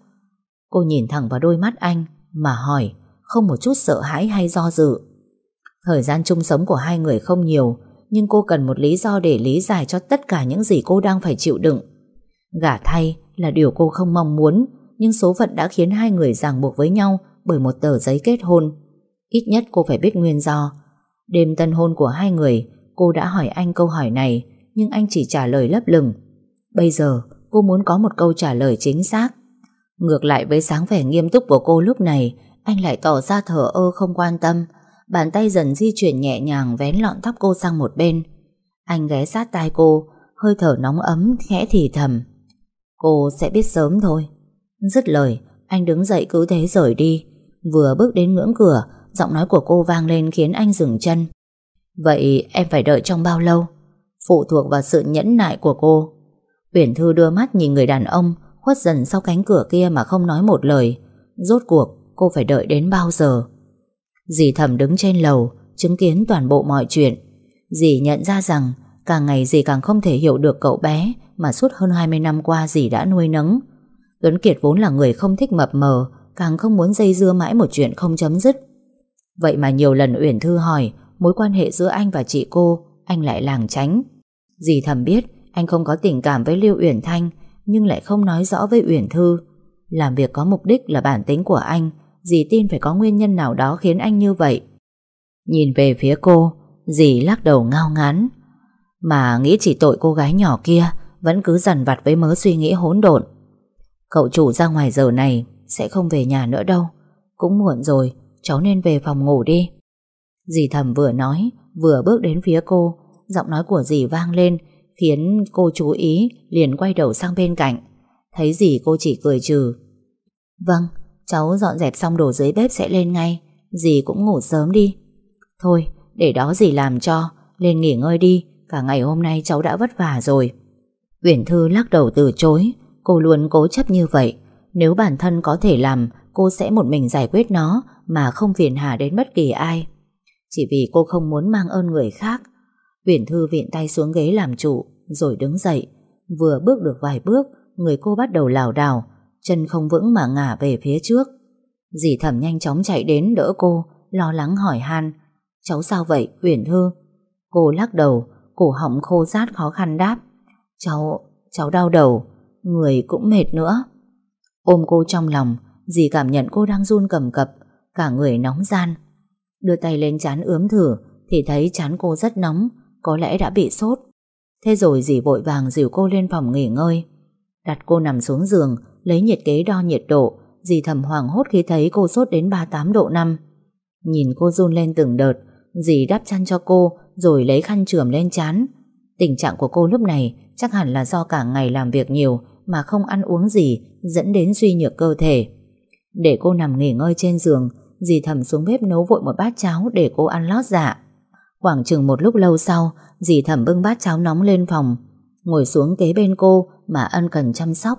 Cô nhìn thẳng vào đôi mắt anh mà hỏi, không một chút sợ hãi hay do dự. Thời gian chung sống của hai người không nhiều, nhưng cô cần một lý do để lý giải cho tất cả những gì cô đang phải chịu đựng. Gả thay là điều cô không mong muốn, nhưng số phận đã khiến hai người ràng buộc với nhau bởi một tờ giấy kết hôn. Ít nhất cô phải biết nguyên do. Đêm tân hôn của hai người, cô đã hỏi anh câu hỏi này, nhưng anh chỉ trả lời lấp lửng. Bây giờ, cô muốn có một câu trả lời chính xác. Ngược lại với sáng vẻ nghiêm túc của cô lúc này, anh lại tỏ ra thở ơ không quan tâm, bàn tay dần di chuyển nhẹ nhàng vén lọn tóc cô sang một bên. Anh ghé sát tai cô, hơi thở nóng ấm, khẽ thì thầm. Cô sẽ biết sớm thôi Dứt lời Anh đứng dậy cứ thế rời đi Vừa bước đến ngưỡng cửa Giọng nói của cô vang lên khiến anh dừng chân Vậy em phải đợi trong bao lâu? Phụ thuộc vào sự nhẫn nại của cô Uyển Thư đưa mắt nhìn người đàn ông Khuất dần sau cánh cửa kia mà không nói một lời. Rốt cuộc, cô phải đợi đến bao giờ? Dì thầm đứng trên lầu, Chứng kiến toàn bộ mọi chuyện. Dì nhận ra rằng, Càng ngày dì càng không thể hiểu được cậu bé Mà suốt hơn 20 năm qua dì đã nuôi nấng. Tuấn Kiệt vốn là người không thích mập mờ, Càng không muốn dây dưa mãi một chuyện không chấm dứt. Vậy mà nhiều lần Uyển Thư hỏi, Mối quan hệ giữa anh và chị cô, Anh lại làng tránh? Dì thầm biết, anh không có tình cảm với Lưu Uyển Thanh nhưng lại không nói rõ với Uyển Thư. Làm việc có mục đích là bản tính của anh, Dì tin phải có nguyên nhân nào đó khiến anh như vậy. Nhìn về phía cô, Dì lắc đầu ngao ngán. Mà nghĩ chỉ tội cô gái nhỏ kia, Vẫn cứ dằn vặt với mớ suy nghĩ hỗn độn. Cậu chủ ra ngoài giờ này, Sẽ không về nhà nữa đâu. Cũng muộn rồi, Cháu nên về phòng ngủ đi. Dì thầm vừa nói, Vừa bước đến phía cô. Giọng nói của dì vang lên Khiến cô chú ý, liền quay đầu sang bên cạnh. Thấy gì cô chỉ cười trừ. Vâng Cháu dọn dẹp xong đồ dưới bếp sẽ lên ngay, Dì cũng ngủ sớm đi. Thôi, để đó dì làm cho, Lên nghỉ ngơi đi, Cả ngày hôm nay cháu đã vất vả rồi. Uyển Thư lắc đầu từ chối, Cô luôn cố chấp như vậy. Nếu bản thân có thể làm, Cô sẽ một mình giải quyết nó, Mà không phiền hà đến bất kỳ ai. Chỉ vì cô không muốn mang ơn người khác Uyển Thư viện tay xuống ghế làm chủ Rồi đứng dậy. Vừa bước được vài bước Người cô bắt đầu lảo đảo Chân không vững mà ngả về phía trước. Dì thẩm nhanh chóng chạy đến đỡ cô Lo lắng hỏi han. Cháu sao vậy Uyển Thư? Cô lắc đầu Cổ họng khô rát khó khăn đáp. Cháu, cháu đau đầu Người cũng mệt nữa. Ôm cô trong lòng Dì cảm nhận cô đang run cầm cập Cả người nóng gian. Đưa tay lên chán ướm thử Thì thấy chán cô rất nóng. Có lẽ đã bị sốt. Thế rồi dì vội vàng dìu cô lên phòng nghỉ ngơi. Đặt cô nằm xuống giường, Lấy nhiệt kế đo nhiệt độ, Dì thầm hoảng hốt khi thấy cô sốt đến 38 độ 5 Nhìn cô run lên từng đợt, Dì đắp chăn cho cô, Rồi lấy khăn trườm lên chán. Tình trạng của cô lúc này Chắc hẳn là do cả ngày làm việc nhiều Mà không ăn uống gì, Dẫn đến suy nhược cơ thể. Để cô nằm nghỉ ngơi trên giường, Dì thầm xuống bếp nấu vội một bát cháo Để cô ăn lót dạ. Khoảng chừng một lúc lâu sau, Dì Thẩm bưng bát cháo nóng lên phòng, Ngồi xuống kế bên cô Mà ân cần chăm sóc.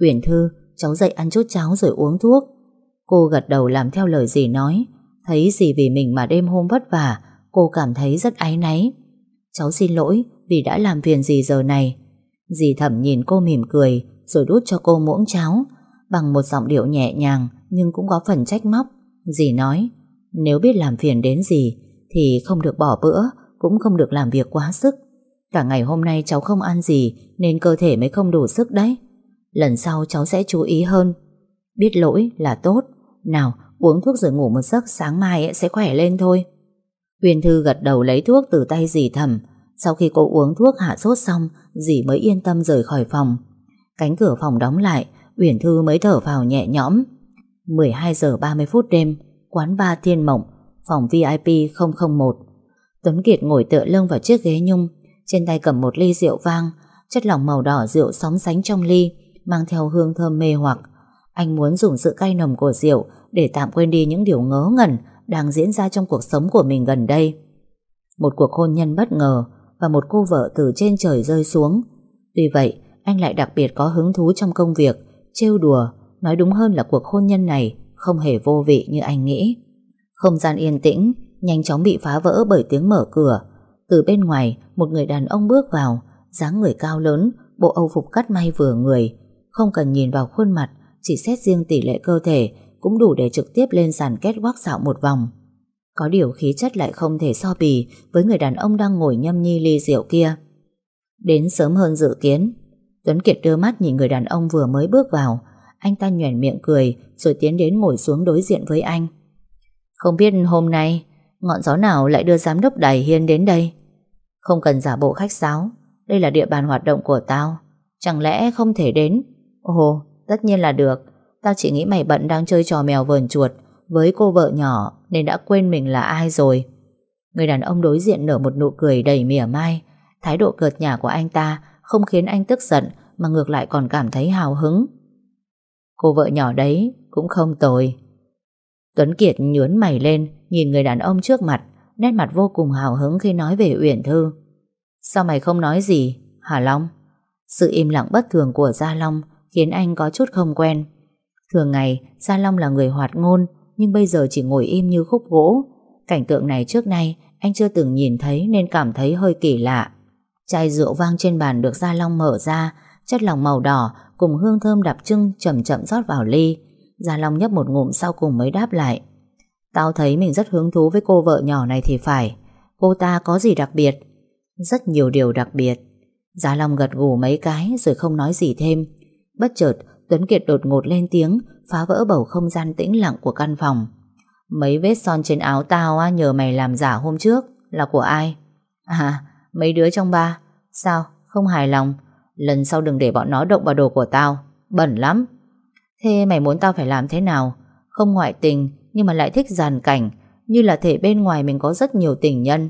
Uyển Thư, cháu dậy ăn chút cháo rồi uống thuốc. Cô gật đầu làm theo lời dì nói. Thấy dì vì mình mà đêm hôm vất vả, Cô cảm thấy rất áy náy. Cháu xin lỗi vì đã làm phiền dì giờ này. Dì thẩm nhìn cô mỉm cười, Rồi đút cho cô muỗng cháo, Bằng một giọng điệu nhẹ nhàng Nhưng cũng có phần trách móc. Dì nói, Nếu biết làm phiền đến dì thì không được bỏ bữa, Cũng không được làm việc quá sức. Cả ngày hôm nay cháu không ăn gì, Nên cơ thể mới không đủ sức đấy. Lần sau cháu sẽ chú ý hơn. Biết lỗi là tốt. Nào, uống thuốc rồi ngủ một giấc, Sáng mai sẽ khỏe lên thôi. Huyền Thư gật đầu lấy thuốc từ tay dì thầm Sau khi cô uống thuốc hạ sốt xong, Dì mới yên tâm rời khỏi phòng. Cánh cửa phòng đóng lại Uyển Thư mới thở vào nhẹ nhõm. 12 giờ 30 phút đêm, Quán ba Thiên Mộng Phòng VIP 001 Tuấn Kiệt ngồi tựa lưng vào chiếc ghế nhung Trên tay cầm một ly rượu vang Chất lỏng màu đỏ rượu sóng sánh trong ly mang theo hương thơm mê hoặc. Anh muốn dùng sự cay nồng của rượu để tạm quên đi những điều ngớ ngẩn đang diễn ra trong cuộc sống của mình gần đây. Một cuộc hôn nhân bất ngờ và một cô vợ từ trên trời rơi xuống. Tuy vậy, anh lại đặc biệt có hứng thú trong công việc, trêu đùa, nói đúng hơn là cuộc hôn nhân này không hề vô vị như anh nghĩ. Không gian yên tĩnh, nhanh chóng bị phá vỡ bởi tiếng mở cửa. Từ bên ngoài, một người đàn ông bước vào, dáng người cao lớn, bộ âu phục cắt may vừa người, không cần nhìn vào khuôn mặt Chỉ xét riêng tỷ lệ cơ thể Cũng đủ để trực tiếp lên sàn kết quắc dạo một vòng. Có điều khí chất lại không thể so bì Với người đàn ông đang ngồi nhâm nhi ly rượu kia. Đến sớm hơn dự kiến. Tuấn Kiệt đưa mắt nhìn người đàn ông vừa mới bước vào. Anh ta nhoẻn miệng cười Rồi tiến đến ngồi xuống đối diện với anh. Không biết hôm nay Ngọn gió nào lại đưa giám đốc Đài Hiên đến đây Không cần giả bộ khách sáo Đây là địa bàn hoạt động của tao Chẳng lẽ không thể đến Ồ, tất nhiên là được. Tao chỉ nghĩ mày bận đang chơi trò mèo vờn chuột với cô vợ nhỏ nên đã quên mình là ai rồi. Người đàn ông đối diện nở một nụ cười đầy mỉa mai. Thái độ cợt nhả của anh ta không khiến anh tức giận mà ngược lại còn cảm thấy hào hứng. Cô vợ nhỏ đấy cũng không tồi. Tuấn Kiệt nhướn mày lên, nhìn người đàn ông trước mặt, nét mặt vô cùng hào hứng khi nói về Uyển Thư. Sao mày không nói gì, Hà Long? Sự im lặng bất thường của Gia Long khiến anh có chút không quen. Thường ngày, Gia Long là người hoạt ngôn, nhưng bây giờ chỉ ngồi im như khúc gỗ. Cảnh tượng này trước nay anh chưa từng nhìn thấy nên cảm thấy hơi kỳ lạ. Chai rượu vang trên bàn được Gia Long mở ra, chất lỏng màu đỏ cùng hương thơm đặc trưng chậm chậm rót vào ly. Gia Long nhấp một ngụm sau cùng mới đáp lại. Tao thấy mình rất hứng thú với cô vợ nhỏ này thì phải. Cô ta có gì đặc biệt? Rất nhiều điều đặc biệt. Gia Long gật gù mấy cái rồi không nói gì thêm. Bất chợt, Tuấn Kiệt đột ngột lên tiếng, phá vỡ bầu không gian tĩnh lặng của căn phòng. Mấy vết son trên áo tao á, nhờ mày làm giả hôm trước, là của ai? À, mấy đứa trong ba. Sao, không hài lòng? Lần sau đừng để bọn nó động vào đồ của tao, bẩn lắm. Thế mày muốn tao phải làm thế nào? Không ngoại tình, nhưng mà lại thích giàn cảnh, như là thể bên ngoài mình có rất nhiều tình nhân.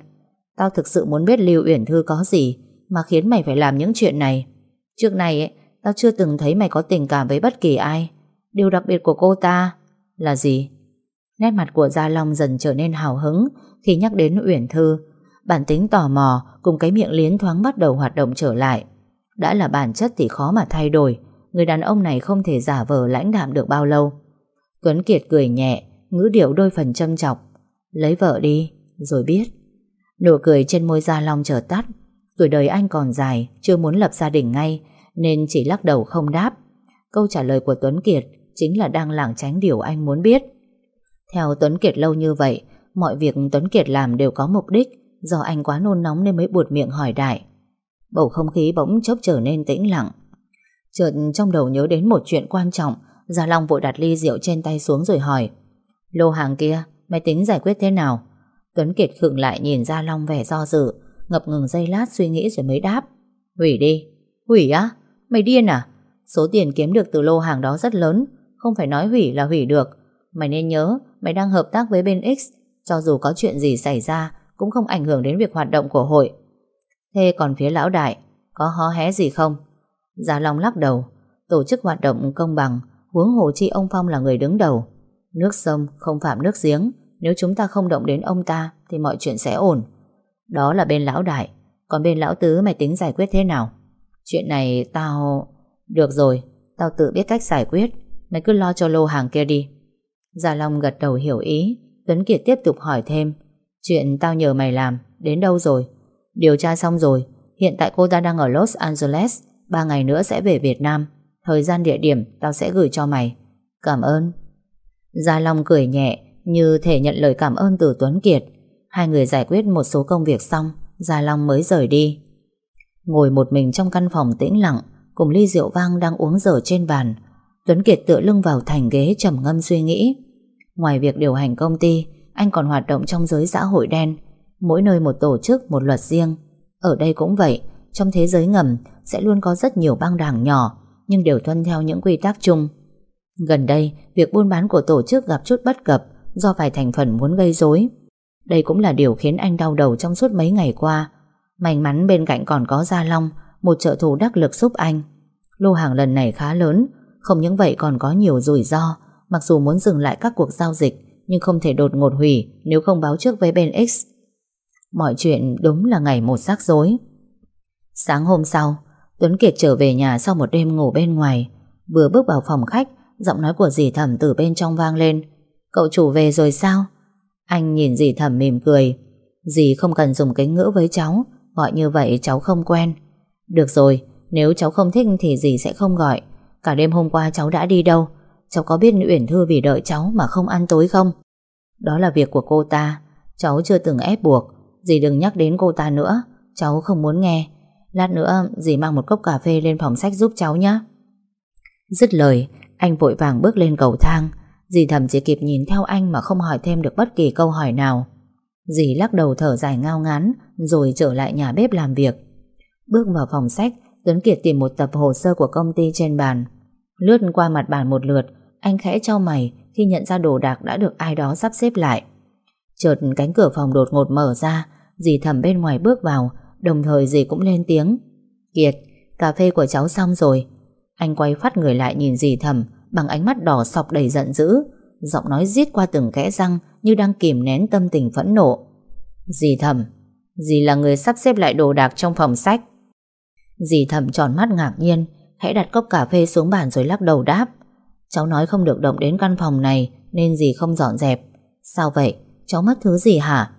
Tao thực sự muốn biết Lưu Uyển Thư có gì mà khiến mày phải làm những chuyện này. Trước này ấy, tao chưa từng thấy mày có tình cảm với bất kỳ ai. Điều đặc biệt của cô ta là gì? Nét mặt của Gia Long dần trở nên hào hứng khi nhắc đến Uyển Thư. Bản tính tò mò cùng cái miệng liến thoáng bắt đầu hoạt động trở lại. Đã là bản chất thì khó mà thay đổi. Người đàn ông này không thể giả vờ lãnh đạm được bao lâu. Tuấn Kiệt cười nhẹ, ngữ điệu đôi phần châm chọc. Lấy vợ đi, rồi biết. Nụ cười trên môi Gia Long trở tắt. Tuổi đời anh còn dài, chưa muốn lập gia đình ngay, nên chỉ lắc đầu không đáp. Câu trả lời của Tuấn Kiệt chính là đang lảng tránh điều anh muốn biết. Theo Tuấn Kiệt lâu như vậy, mọi việc Tuấn Kiệt làm đều có mục đích, do anh quá nôn nóng nên mới buột miệng hỏi đại. Bầu không khí bỗng chốc trở nên tĩnh lặng. Chợt trong đầu nhớ đến một chuyện quan trọng, Gia Long vội đặt ly rượu trên tay xuống rồi hỏi. Lô hàng kia, mày tính giải quyết thế nào? Tuấn Kiệt khựng lại nhìn Gia Long vẻ do dự, ngập ngừng giây lát suy nghĩ rồi mới đáp. Hủy đi. Hủy á? Mày điên à? Số tiền kiếm được từ lô hàng đó rất lớn, không phải nói hủy là hủy được. Mày nên nhớ, mày đang hợp tác với bên X, cho dù có chuyện gì xảy ra, cũng không ảnh hưởng đến việc hoạt động của hội. Thế còn phía lão đại, có hó hé gì không? Gia Long lắc đầu, tổ chức hoạt động công bằng, huống hồ chi ông Phong là người đứng đầu. Nước sông không phạm nước giếng, nếu chúng ta không động đến ông ta thì mọi chuyện sẽ ổn. Đó là bên lão đại, còn bên lão tứ mày tính giải quyết thế nào? Chuyện này tao... Được rồi, tao tự biết cách giải quyết, mày cứ lo cho lô hàng kia đi. Gia Long gật đầu hiểu ý, Tuấn Kiệt tiếp tục hỏi thêm. Chuyện tao nhờ mày làm, đến đâu rồi? Điều tra xong rồi, hiện tại cô ta đang ở Los Angeles, ba ngày nữa sẽ về Việt Nam. Thời gian địa điểm tao sẽ gửi cho mày. Cảm ơn. Gia Long cười nhẹ, như thể nhận lời cảm ơn từ Tuấn Kiệt. Hai người giải quyết một số công việc xong, Gia Long mới rời đi. Ngồi một mình trong căn phòng tĩnh lặng, cùng ly rượu vang đang uống dở trên bàn. Tuấn Kiệt tựa lưng vào thành ghế trầm ngâm suy nghĩ. Ngoài việc điều hành công ty, anh còn hoạt động trong giới xã hội đen, mỗi nơi một tổ chức, một luật riêng. Ở đây cũng vậy, trong thế giới ngầm sẽ luôn có rất nhiều băng đảng nhỏ, nhưng đều tuân theo những quy tắc chung. Gần đây, việc buôn bán của tổ chức gặp chút bất cập do vài thành phần muốn gây rối. Đây cũng là điều khiến anh đau đầu trong suốt mấy ngày qua. May mắn bên cạnh còn có Gia Long, một trợ thủ đắc lực giúp anh. Lô hàng lần này khá lớn, không những vậy còn có nhiều rủi ro, mặc dù muốn dừng lại các cuộc giao dịch, nhưng không thể đột ngột hủy nếu không báo trước với bên X. Mọi chuyện đúng là ngày một rắc rối. Sáng hôm sau, Tuấn Kiệt trở về nhà sau một đêm ngủ bên ngoài. Vừa bước vào phòng khách, giọng nói của dì thẩm từ bên trong vang lên. Cậu chủ về rồi sao? Anh nhìn dì thẩm mỉm cười. Dì không cần dùng kính ngữ với cháu, gọi như vậy cháu không quen. Được rồi, nếu cháu không thích thì dì sẽ không gọi. Cả đêm hôm qua cháu đã đi đâu? Cháu có biết Uyển Thư vì đợi cháu mà không ăn tối không? Đó là việc của cô ta. Cháu chưa từng ép buộc. Dì đừng nhắc đến cô ta nữa. Cháu không muốn nghe. Lát nữa dì mang một cốc cà phê lên phòng sách giúp cháu nhé. Dứt lời, anh vội vàng bước lên cầu thang. Dì thầm chỉ kịp nhìn theo anh mà không hỏi thêm được bất kỳ câu hỏi nào. Dì lắc đầu thở dài ngao ngán rồi trở lại nhà bếp làm việc. Bước vào phòng sách, Tuấn Kiệt tìm một tập hồ sơ của công ty trên bàn. Lướt qua mặt bàn một lượt, anh khẽ cho mày khi nhận ra đồ đạc đã được ai đó sắp xếp lại. Chợt cánh cửa phòng đột ngột mở ra, dì thầm bên ngoài bước vào, đồng thời dì cũng lên tiếng. Kiệt, Cà phê của cháu xong rồi. Anh quay phát người lại nhìn dì thầm Bằng ánh mắt đỏ sọc đầy giận dữ. Giọng nói giết qua từng kẽ răng Như đang kìm nén tâm tình phẫn nộ. Dì thầm Dì là người sắp xếp lại đồ đạc trong phòng sách. Dì thầm tròn mắt ngạc nhiên Hãy đặt cốc cà phê xuống bàn rồi lắc đầu đáp. Cháu nói không được động đến căn phòng này Nên dì không dọn dẹp. Sao vậy? Cháu mất thứ gì hả?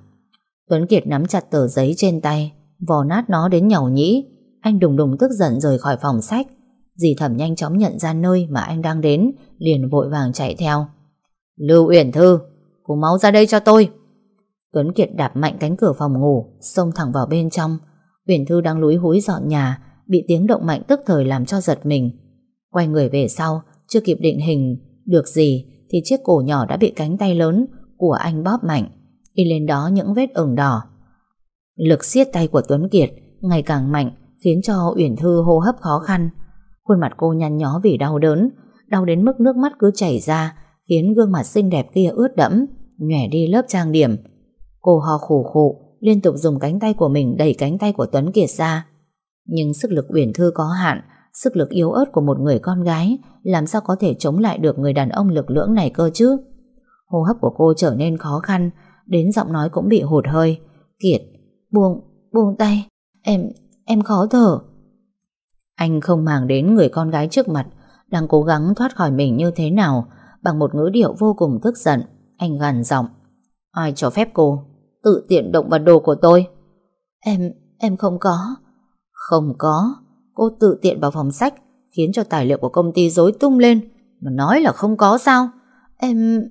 Tuấn Kiệt nắm chặt tờ giấy trên tay. Vò nát nó đến nhàu nhĩ. Anh đùng đùng tức giận rời khỏi phòng sách. Dì thẩm nhanh chóng nhận ra nơi mà anh đang đến, Liền vội vàng chạy theo. Lưu Uyển Thư Cô máu ra đây cho tôi. Tuấn Kiệt đạp mạnh cánh cửa phòng ngủ, Xông thẳng vào bên trong. Uyển Thư đang lúi húi dọn nhà, Bị tiếng động mạnh tức thời làm cho giật mình. Quay người về sau, Chưa kịp định hình được gì Thì chiếc cổ nhỏ đã bị cánh tay lớn Của anh bóp mạnh. In lên đó những vết ửng đỏ Lực siết tay của Tuấn Kiệt Ngày càng mạnh Khiến cho Uyển Thư hô hấp khó khăn. Khuôn mặt cô nhăn nhó vì đau đớn Đau đến mức nước mắt cứ chảy ra Khiến gương mặt xinh đẹp kia ướt đẫm Nhòe đi lớp trang điểm. Cô ho khủ khụ Liên tục dùng cánh tay của mình đẩy cánh tay của Tuấn Kiệt ra. Nhưng sức lực Uyển Thư có hạn Sức lực yếu ớt của một người con gái Làm sao có thể chống lại được người đàn ông lực lưỡng này cơ chứ? Hô hấp của cô trở nên khó khăn Đến giọng nói cũng bị hụt hơi. Kiệt, buông, buông tay. Em, em khó thở. Anh không màng đến người con gái trước mặt Đang cố gắng thoát khỏi mình như thế nào Bằng một ngữ điệu vô cùng tức giận Anh gằn giọng. Ai cho phép cô Tự tiện động vào đồ của tôi? Em, em không có. Không có. Cô tự tiện vào phòng sách Khiến cho tài liệu của công ty rối tung lên. Mà nói là không có sao. Em...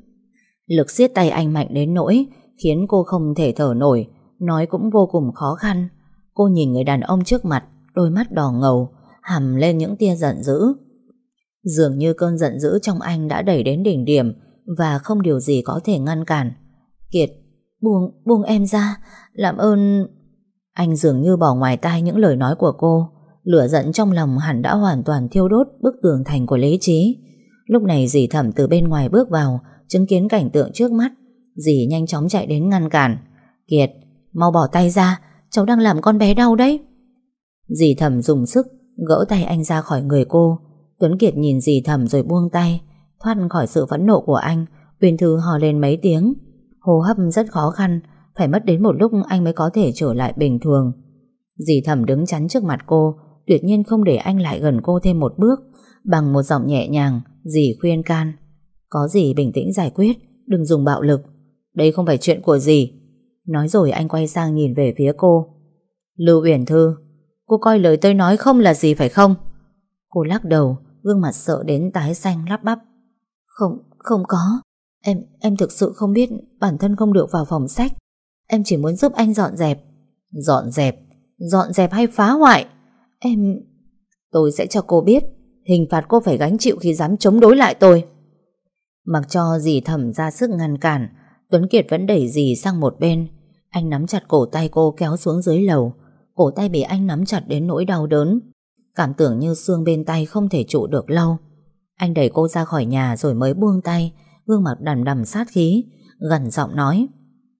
Lực siết tay anh mạnh đến nỗi Khiến cô không thể thở nổi Nói cũng vô cùng khó khăn. Cô nhìn người đàn ông trước mặt Đôi mắt đỏ ngầu Hầm lên những tia giận dữ. Dường như cơn giận dữ trong anh đã đẩy đến đỉnh điểm Và không điều gì có thể ngăn cản. Kiệt Buông, buông em ra. Làm ơn. Anh dường như bỏ ngoài tai những lời nói của cô. Lửa giận trong lòng hẳn đã hoàn toàn thiêu đốt Bức tường thành của lý trí. Lúc này dì thẩm từ bên ngoài bước vào Chứng kiến cảnh tượng trước mắt. Dì nhanh chóng chạy đến ngăn cản. Kiệt, mau bỏ tay ra, Cháu đang làm con bé đau đấy. Dì thẩm dùng sức Gỡ tay anh ra khỏi người cô. Tuấn Kiệt nhìn dì thẩm rồi buông tay, Thoát khỏi sự phẫn nộ của anh Uyên Thư hò lên mấy tiếng. Hô hấp rất khó khăn, Phải mất đến một lúc anh mới có thể trở lại bình thường. Dì thẩm đứng chắn trước mặt cô, Tuyệt nhiên không để anh lại gần cô thêm một bước. Bằng một giọng nhẹ nhàng, Dì khuyên can, Có gì bình tĩnh giải quyết, Đừng dùng bạo lực. Đây không phải chuyện của dì. Nói rồi anh quay sang nhìn về phía cô. Lưu Uyển Thư Cô coi lời tôi nói không là gì phải không? Cô lắc đầu Gương mặt sợ đến tái xanh lắp bắp. Không, không có. Em, em thực sự không biết Bản thân không được vào phòng sách. Em chỉ muốn giúp anh dọn dẹp. Dọn dẹp, dọn dẹp hay phá hoại? Em... Tôi sẽ cho cô biết. Hình phạt cô phải gánh chịu khi dám chống đối lại tôi. Mặc cho dì thẩm ra sức ngăn cản Tuấn Kiệt vẫn đẩy dì sang một bên. Anh nắm chặt cổ tay cô kéo xuống dưới lầu. Cổ tay bị anh nắm chặt đến nỗi đau đớn. Cảm tưởng như xương bên tay không thể trụ được lâu. Anh đẩy cô ra khỏi nhà rồi mới buông tay Gương mặt đầm đầm sát khí Gần giọng nói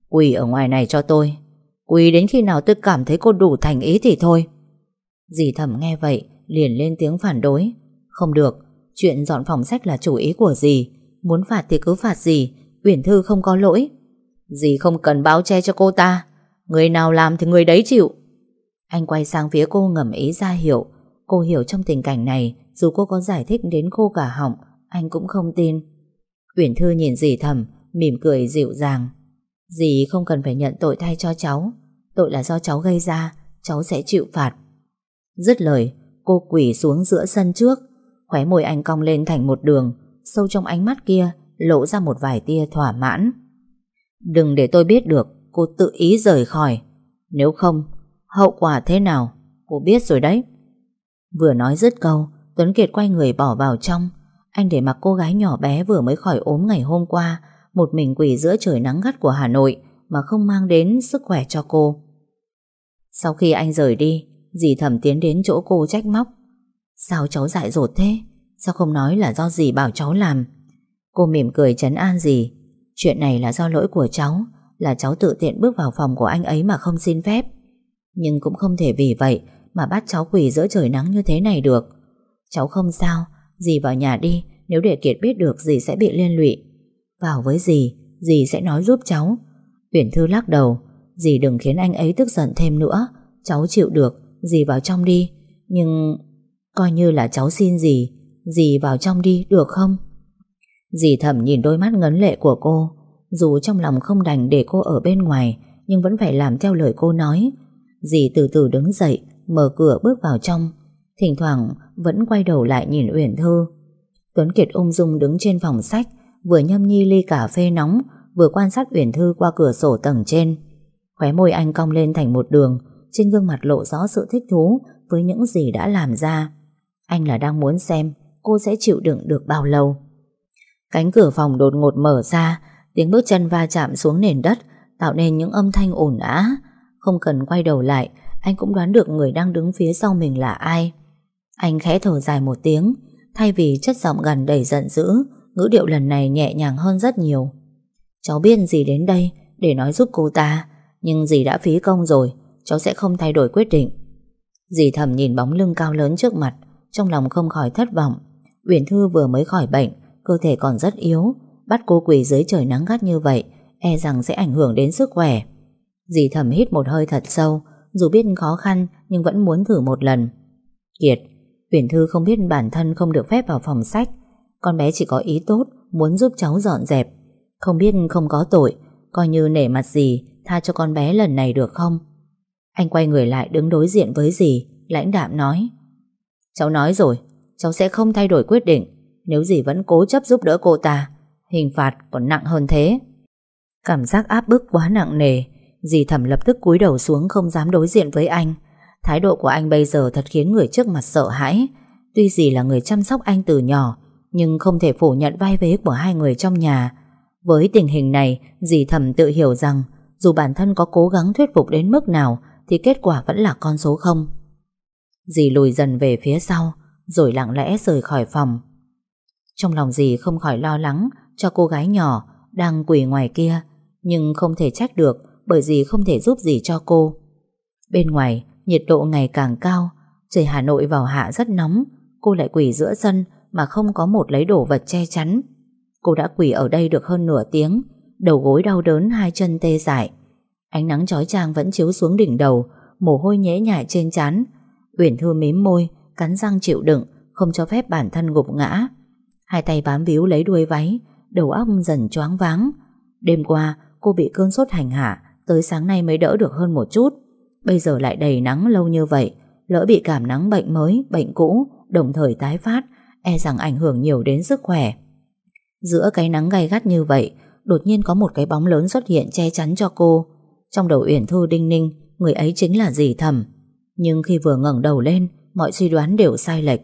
Quỳ ở ngoài này cho tôi. Quỳ đến khi nào tôi cảm thấy cô đủ thành ý thì thôi. Dì thẩm nghe vậy Liền lên tiếng phản đối Không được, chuyện dọn phòng sách là chủ ý của dì. Muốn phạt thì cứ phạt dì Uyển Thư không có lỗi. Dì không cần báo che cho cô ta. Người nào làm thì người đấy chịu. Anh quay sang phía cô ngầm ý ra hiệu Cô hiểu trong tình cảnh này, Dù cô có giải thích đến khô cả họng, Anh cũng không tin. Uyển Thư nhìn dì thầm, Mỉm cười dịu dàng. Dì không cần phải nhận tội thay cho cháu. Tội là do cháu gây ra, Cháu sẽ chịu phạt. Dứt lời, cô quỳ xuống giữa sân trước. Khóe môi anh cong lên thành một đường. Sâu trong ánh mắt kia, Lộ ra một vài tia thỏa mãn. Đừng để tôi biết được, Cô tự ý rời khỏi. Nếu không, Hậu quả thế nào? Cô biết rồi đấy. Vừa nói dứt câu, Tuấn Kiệt quay người bỏ vào trong. Anh để mặc cô gái nhỏ bé vừa mới khỏi ốm ngày hôm qua, Một mình quỳ giữa trời nắng gắt của Hà Nội Mà không mang đến sức khỏe cho cô. Sau khi anh rời đi, Dì thẩm tiến đến chỗ cô trách móc. Sao cháu dại dột thế? Sao không nói là do dì bảo cháu làm? Cô mỉm cười chấn an dì. Chuyện này là do lỗi của cháu Là cháu tự tiện bước vào phòng của anh ấy mà không xin phép Nhưng cũng không thể vì vậy mà bắt cháu quỳ giữa trời nắng như thế này được. Cháu không sao, dì vào nhà đi, nếu để Kiệt biết được dì sẽ bị liên lụy. Vào với dì, dì sẽ nói giúp cháu. Uyển Thư lắc đầu, dì đừng khiến anh ấy tức giận thêm nữa, cháu chịu được, dì vào trong đi. Nhưng coi như là cháu xin dì, dì vào trong đi được không? Dì Thẩm nhìn đôi mắt ngấn lệ của cô, dù trong lòng không đành để cô ở bên ngoài, nhưng vẫn phải làm theo lời cô nói. Dì từ từ đứng dậy, mở cửa bước vào trong, thỉnh thoảng vẫn quay đầu lại nhìn Uyển Thư. Tuấn Kiệt ung dung đứng trên phòng sách, vừa nhâm nhi ly cà phê nóng, vừa quan sát Uyển Thư qua cửa sổ tầng trên. Khóe môi anh cong lên thành một đường, trên gương mặt lộ rõ sự thích thú với những gì đã làm ra. Anh là đang muốn xem cô sẽ chịu đựng được bao lâu. Cánh cửa phòng đột ngột mở ra, tiếng bước chân va chạm xuống nền đất, tạo nên những âm thanh ồn ào. Không cần quay đầu lại, anh cũng đoán được người đang đứng phía sau mình là ai. Anh khẽ thở dài một tiếng, thay vì chất giọng gần đầy giận dữ, ngữ điệu lần này nhẹ nhàng hơn rất nhiều. Cháu biết gì đến đây để nói giúp cô ta, nhưng dì đã phí công rồi, cháu sẽ không thay đổi quyết định. Dì thầm nhìn bóng lưng cao lớn trước mặt, trong lòng không khỏi thất vọng. Uyển Thư vừa mới khỏi bệnh, cơ thể còn rất yếu, bắt cô quỳ dưới trời nắng gắt như vậy, e rằng sẽ ảnh hưởng đến sức khỏe. Dì thầm hít một hơi thật sâu, dù biết khó khăn nhưng vẫn muốn thử một lần. Kiệt, Huyền Thư không biết bản thân không được phép vào phòng sách, con bé chỉ có ý tốt, muốn giúp cháu dọn dẹp. Không biết không có tội, coi như nể mặt gì, tha cho con bé lần này được không? Anh quay người lại đứng đối diện với dì, lãnh đạm nói. Cháu nói rồi, cháu sẽ không thay đổi quyết định. Nếu dì vẫn cố chấp giúp đỡ cô ta, hình phạt còn nặng hơn thế. Cảm giác áp bức quá nặng nề, dì thẩm lập tức cúi đầu xuống không dám đối diện với anh. Thái độ của anh bây giờ thật khiến người trước mặt sợ hãi. Tuy dì là người chăm sóc anh từ nhỏ, nhưng không thể phủ nhận vai vế của hai người trong nhà. Với tình hình này, dì thẩm tự hiểu rằng dù bản thân có cố gắng thuyết phục đến mức nào thì kết quả vẫn là con số không. Dì lùi dần về phía sau, rồi lặng lẽ rời khỏi phòng. Trong lòng dì không khỏi lo lắng cho cô gái nhỏ đang quỳ ngoài kia, nhưng không thể trách được bởi dì không thể giúp gì cho cô. Bên ngoài, nhiệt độ ngày càng cao, trời Hà Nội vào hạ rất nóng, cô lại quỳ giữa sân mà không có một lấy đồ vật che chắn. Cô đã quỳ ở đây được hơn nửa tiếng, đầu gối đau đớn hai chân tê dại. Ánh nắng chói chang vẫn chiếu xuống đỉnh đầu, mồ hôi nhễ nhại trên trán. Uyển Thư mím môi, cắn răng chịu đựng, không cho phép bản thân gục ngã. Hai tay bám víu lấy đuôi váy, đầu óc dần choáng váng. Đêm qua, cô bị cơn sốt hành hạ, tới sáng nay mới đỡ được hơn một chút. Bây giờ lại đầy nắng lâu như vậy, lỡ bị cảm nắng bệnh mới, bệnh cũ, đồng thời tái phát, e rằng ảnh hưởng nhiều đến sức khỏe. Giữa cái nắng gay gắt như vậy, đột nhiên có một cái bóng lớn xuất hiện che chắn cho cô. Trong đầu Uyển Thư đinh ninh, người ấy chính là dì thầm. Nhưng khi vừa ngẩng đầu lên, mọi suy đoán đều sai lệch.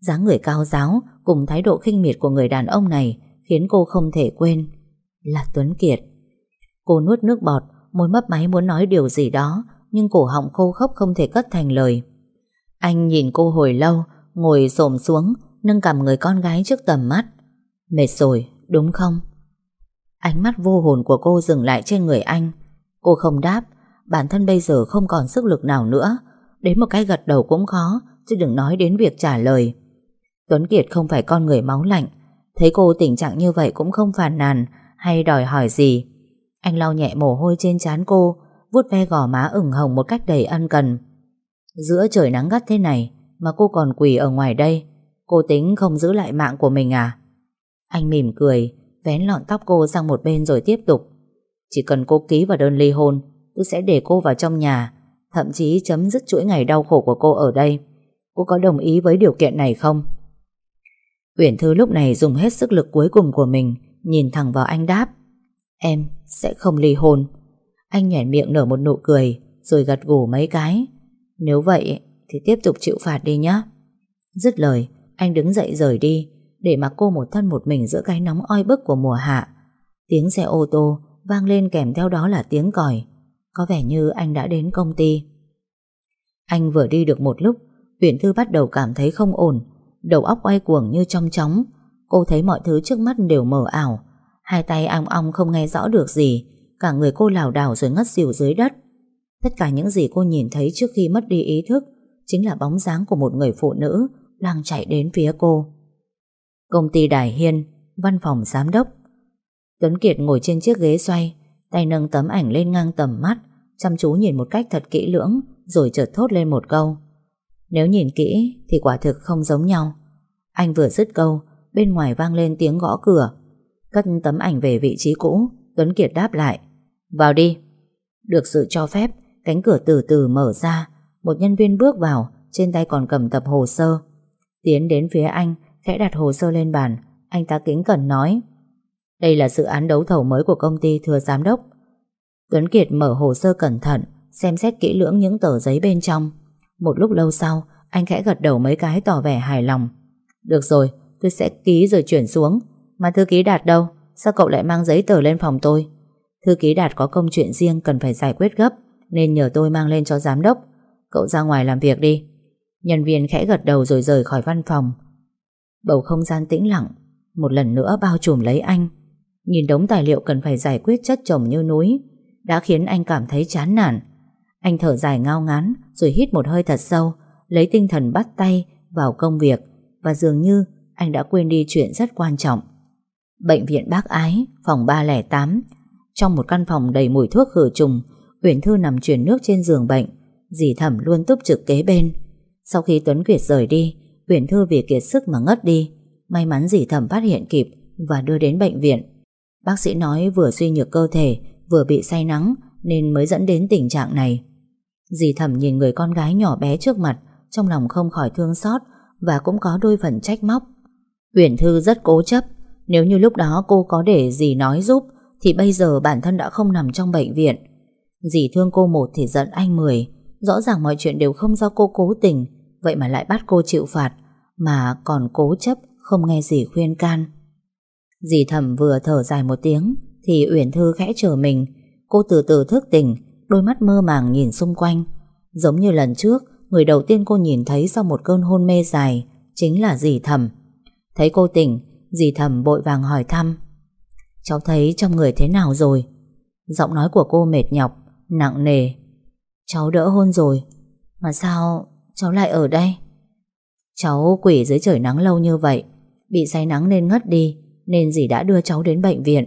dáng người cao giáo cùng thái độ khinh miệt của người đàn ông này khiến cô không thể quên. Là Tuấn Kiệt. Cô nuốt nước bọt, môi mấp máy muốn nói điều gì đó, nhưng cổ họng khô khốc không thể cất thành lời. Anh nhìn cô hồi lâu, ngồi xổm xuống, nâng cầm người con gái trước tầm mắt. Mệt rồi, đúng không? Ánh mắt vô hồn của cô dừng lại trên người anh. Cô không đáp, bản thân bây giờ không còn sức lực nào nữa. Đến một cái gật đầu cũng khó, chứ đừng nói đến việc trả lời. Tuấn Kiệt không phải con người máu lạnh. Thấy cô tình trạng như vậy cũng không phàn nàn hay đòi hỏi gì. Anh lau nhẹ mồ hôi trên trán cô, vuốt ve gò má ửng hồng một cách đầy ân cần. Giữa trời nắng gắt thế này mà cô còn quỳ ở ngoài đây, cô tính không giữ lại mạng của mình à? Anh mỉm cười, vén lọn tóc cô sang một bên rồi tiếp tục. Chỉ cần cô ký vào đơn ly hôn, tôi sẽ để cô vào trong nhà, thậm chí chấm dứt chuỗi ngày đau khổ của cô ở đây. Cô có đồng ý với điều kiện này không? Uyển Thư lúc này dùng hết sức lực cuối cùng của mình, nhìn thẳng vào anh đáp. Em sẽ không ly hôn. Anh nhảy miệng nở một nụ cười, rồi gật gù mấy cái. Nếu vậy thì tiếp tục chịu phạt đi nhé. Dứt lời, anh đứng dậy rời đi, để mặc cô một thân một mình giữa cái nóng oi bức của mùa hạ. Tiếng xe ô tô vang lên kèm theo đó là tiếng còi. Có vẻ như anh đã đến công ty. Anh vừa đi được một lúc, Uyển Thư bắt đầu cảm thấy không ổn, đầu óc quay cuồng như trong chóng. Cô thấy mọi thứ trước mắt đều mờ ảo, hai tay ong ong không nghe rõ được gì, cả người cô lảo đảo rồi ngất xỉu dưới đất. Tất cả những gì cô nhìn thấy trước khi mất đi ý thức chính là bóng dáng của một người phụ nữ đang chạy đến phía cô. Công ty Đài Hiên, văn phòng giám đốc. Tuấn Kiệt ngồi trên chiếc ghế xoay, tay nâng tấm ảnh lên ngang tầm mắt, chăm chú nhìn một cách thật kỹ lưỡng, rồi chợt thốt lên một câu. Nếu nhìn kỹ thì quả thực không giống nhau. Anh vừa dứt câu, bên ngoài vang lên tiếng gõ cửa. Cất tấm ảnh về vị trí cũ, Tuấn Kiệt đáp lại. Vào đi. Được sự cho phép, cánh cửa từ từ mở ra, một nhân viên bước vào, trên tay còn cầm tập hồ sơ. Tiến đến phía anh, khẽ đặt hồ sơ lên bàn, anh ta kính cẩn nói. Đây là dự án đấu thầu mới của công ty thưa giám đốc. Tuấn Kiệt mở hồ sơ cẩn thận, xem xét kỹ lưỡng những tờ giấy bên trong. Một lúc lâu sau, anh khẽ gật đầu mấy cái tỏ vẻ hài lòng. Được rồi, tôi sẽ ký rồi chuyển xuống. Mà thư ký Đạt đâu? Sao cậu lại mang giấy tờ lên phòng tôi? Thư ký Đạt có công chuyện riêng cần phải giải quyết gấp, nên nhờ tôi mang lên cho giám đốc. Cậu ra ngoài làm việc đi. Nhân viên khẽ gật đầu rồi rời khỏi văn phòng. Bầu không gian tĩnh lặng, một lần nữa bao trùm lấy anh. Nhìn đống tài liệu cần phải giải quyết chất chồng như núi, đã khiến anh cảm thấy chán nản. Anh thở dài ngao ngán rồi hít một hơi thật sâu, lấy tinh thần bắt tay vào công việc và dường như anh đã quên đi chuyện rất quan trọng. Bệnh viện Bác Ái, phòng 308, trong một căn phòng đầy mùi thuốc khử trùng, Uyển Thư nằm truyền nước trên giường bệnh, dì Thẩm luôn túc trực kế bên. Sau khi Tuấn Kiệt rời đi, Uyển Thư vì kiệt sức mà ngất đi. May mắn dì Thẩm phát hiện kịp và đưa đến bệnh viện. Bác sĩ nói vừa suy nhược cơ thể, vừa bị say nắng nên mới dẫn đến tình trạng này. Dì Thẩm nhìn người con gái nhỏ bé trước mặt, trong lòng không khỏi thương xót và cũng có đôi phần trách móc. Uyển Thư rất cố chấp, nếu như lúc đó cô có để dì nói giúp thì bây giờ bản thân đã không nằm trong bệnh viện. Dì thương cô một thì giận anh mười, rõ ràng mọi chuyện đều không do cô cố tình, vậy mà lại bắt cô chịu phạt, mà còn cố chấp không nghe dì khuyên can. Dì thẩm vừa thở dài một tiếng thì Uyển Thư khẽ chờ mình, cô từ từ thức tỉnh, đôi mắt mơ màng nhìn xung quanh. Giống như lần trước, người đầu tiên cô nhìn thấy sau một cơn hôn mê dài chính là dì thầm. Thấy cô tỉnh, dì thầm bội vàng hỏi thăm. Cháu thấy trong người thế nào rồi? Giọng nói của cô mệt nhọc, nặng nề. Cháu đỡ hôn rồi, mà sao cháu lại ở đây? Cháu quỷ dưới trời nắng lâu như vậy, bị say nắng nên ngất đi, nên dì đã đưa cháu đến bệnh viện.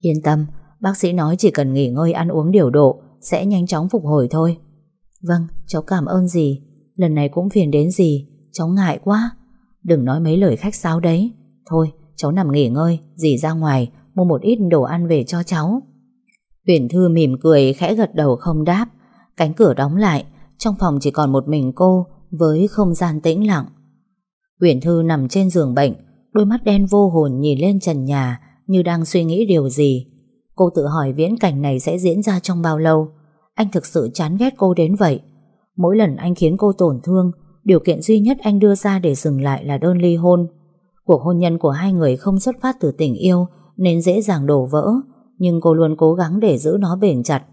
Yên tâm, bác sĩ nói chỉ cần nghỉ ngơi ăn uống điều độ sẽ nhanh chóng phục hồi thôi. Vâng, cháu cảm ơn dì, lần này cũng phiền đến dì, cháu ngại quá. Đừng nói mấy lời khách sáo đấy. Thôi, cháu nằm nghỉ ngơi, dì ra ngoài mua một ít đồ ăn về cho cháu. Huyền Thư mỉm cười khẽ gật đầu không đáp. Cánh cửa đóng lại, trong phòng chỉ còn một mình cô với không gian tĩnh lặng. Huyền Thư nằm trên giường bệnh, đôi mắt đen vô hồn nhìn lên trần nhà như đang suy nghĩ điều gì. Cô tự hỏi viễn cảnh này sẽ diễn ra trong bao lâu. Anh thực sự chán ghét cô đến vậy. Mỗi lần anh khiến cô tổn thương, điều kiện duy nhất anh đưa ra để dừng lại là đơn ly hôn. Cuộc hôn nhân của hai người không xuất phát từ tình yêu nên dễ dàng đổ vỡ, nhưng cô luôn cố gắng để giữ nó bền chặt.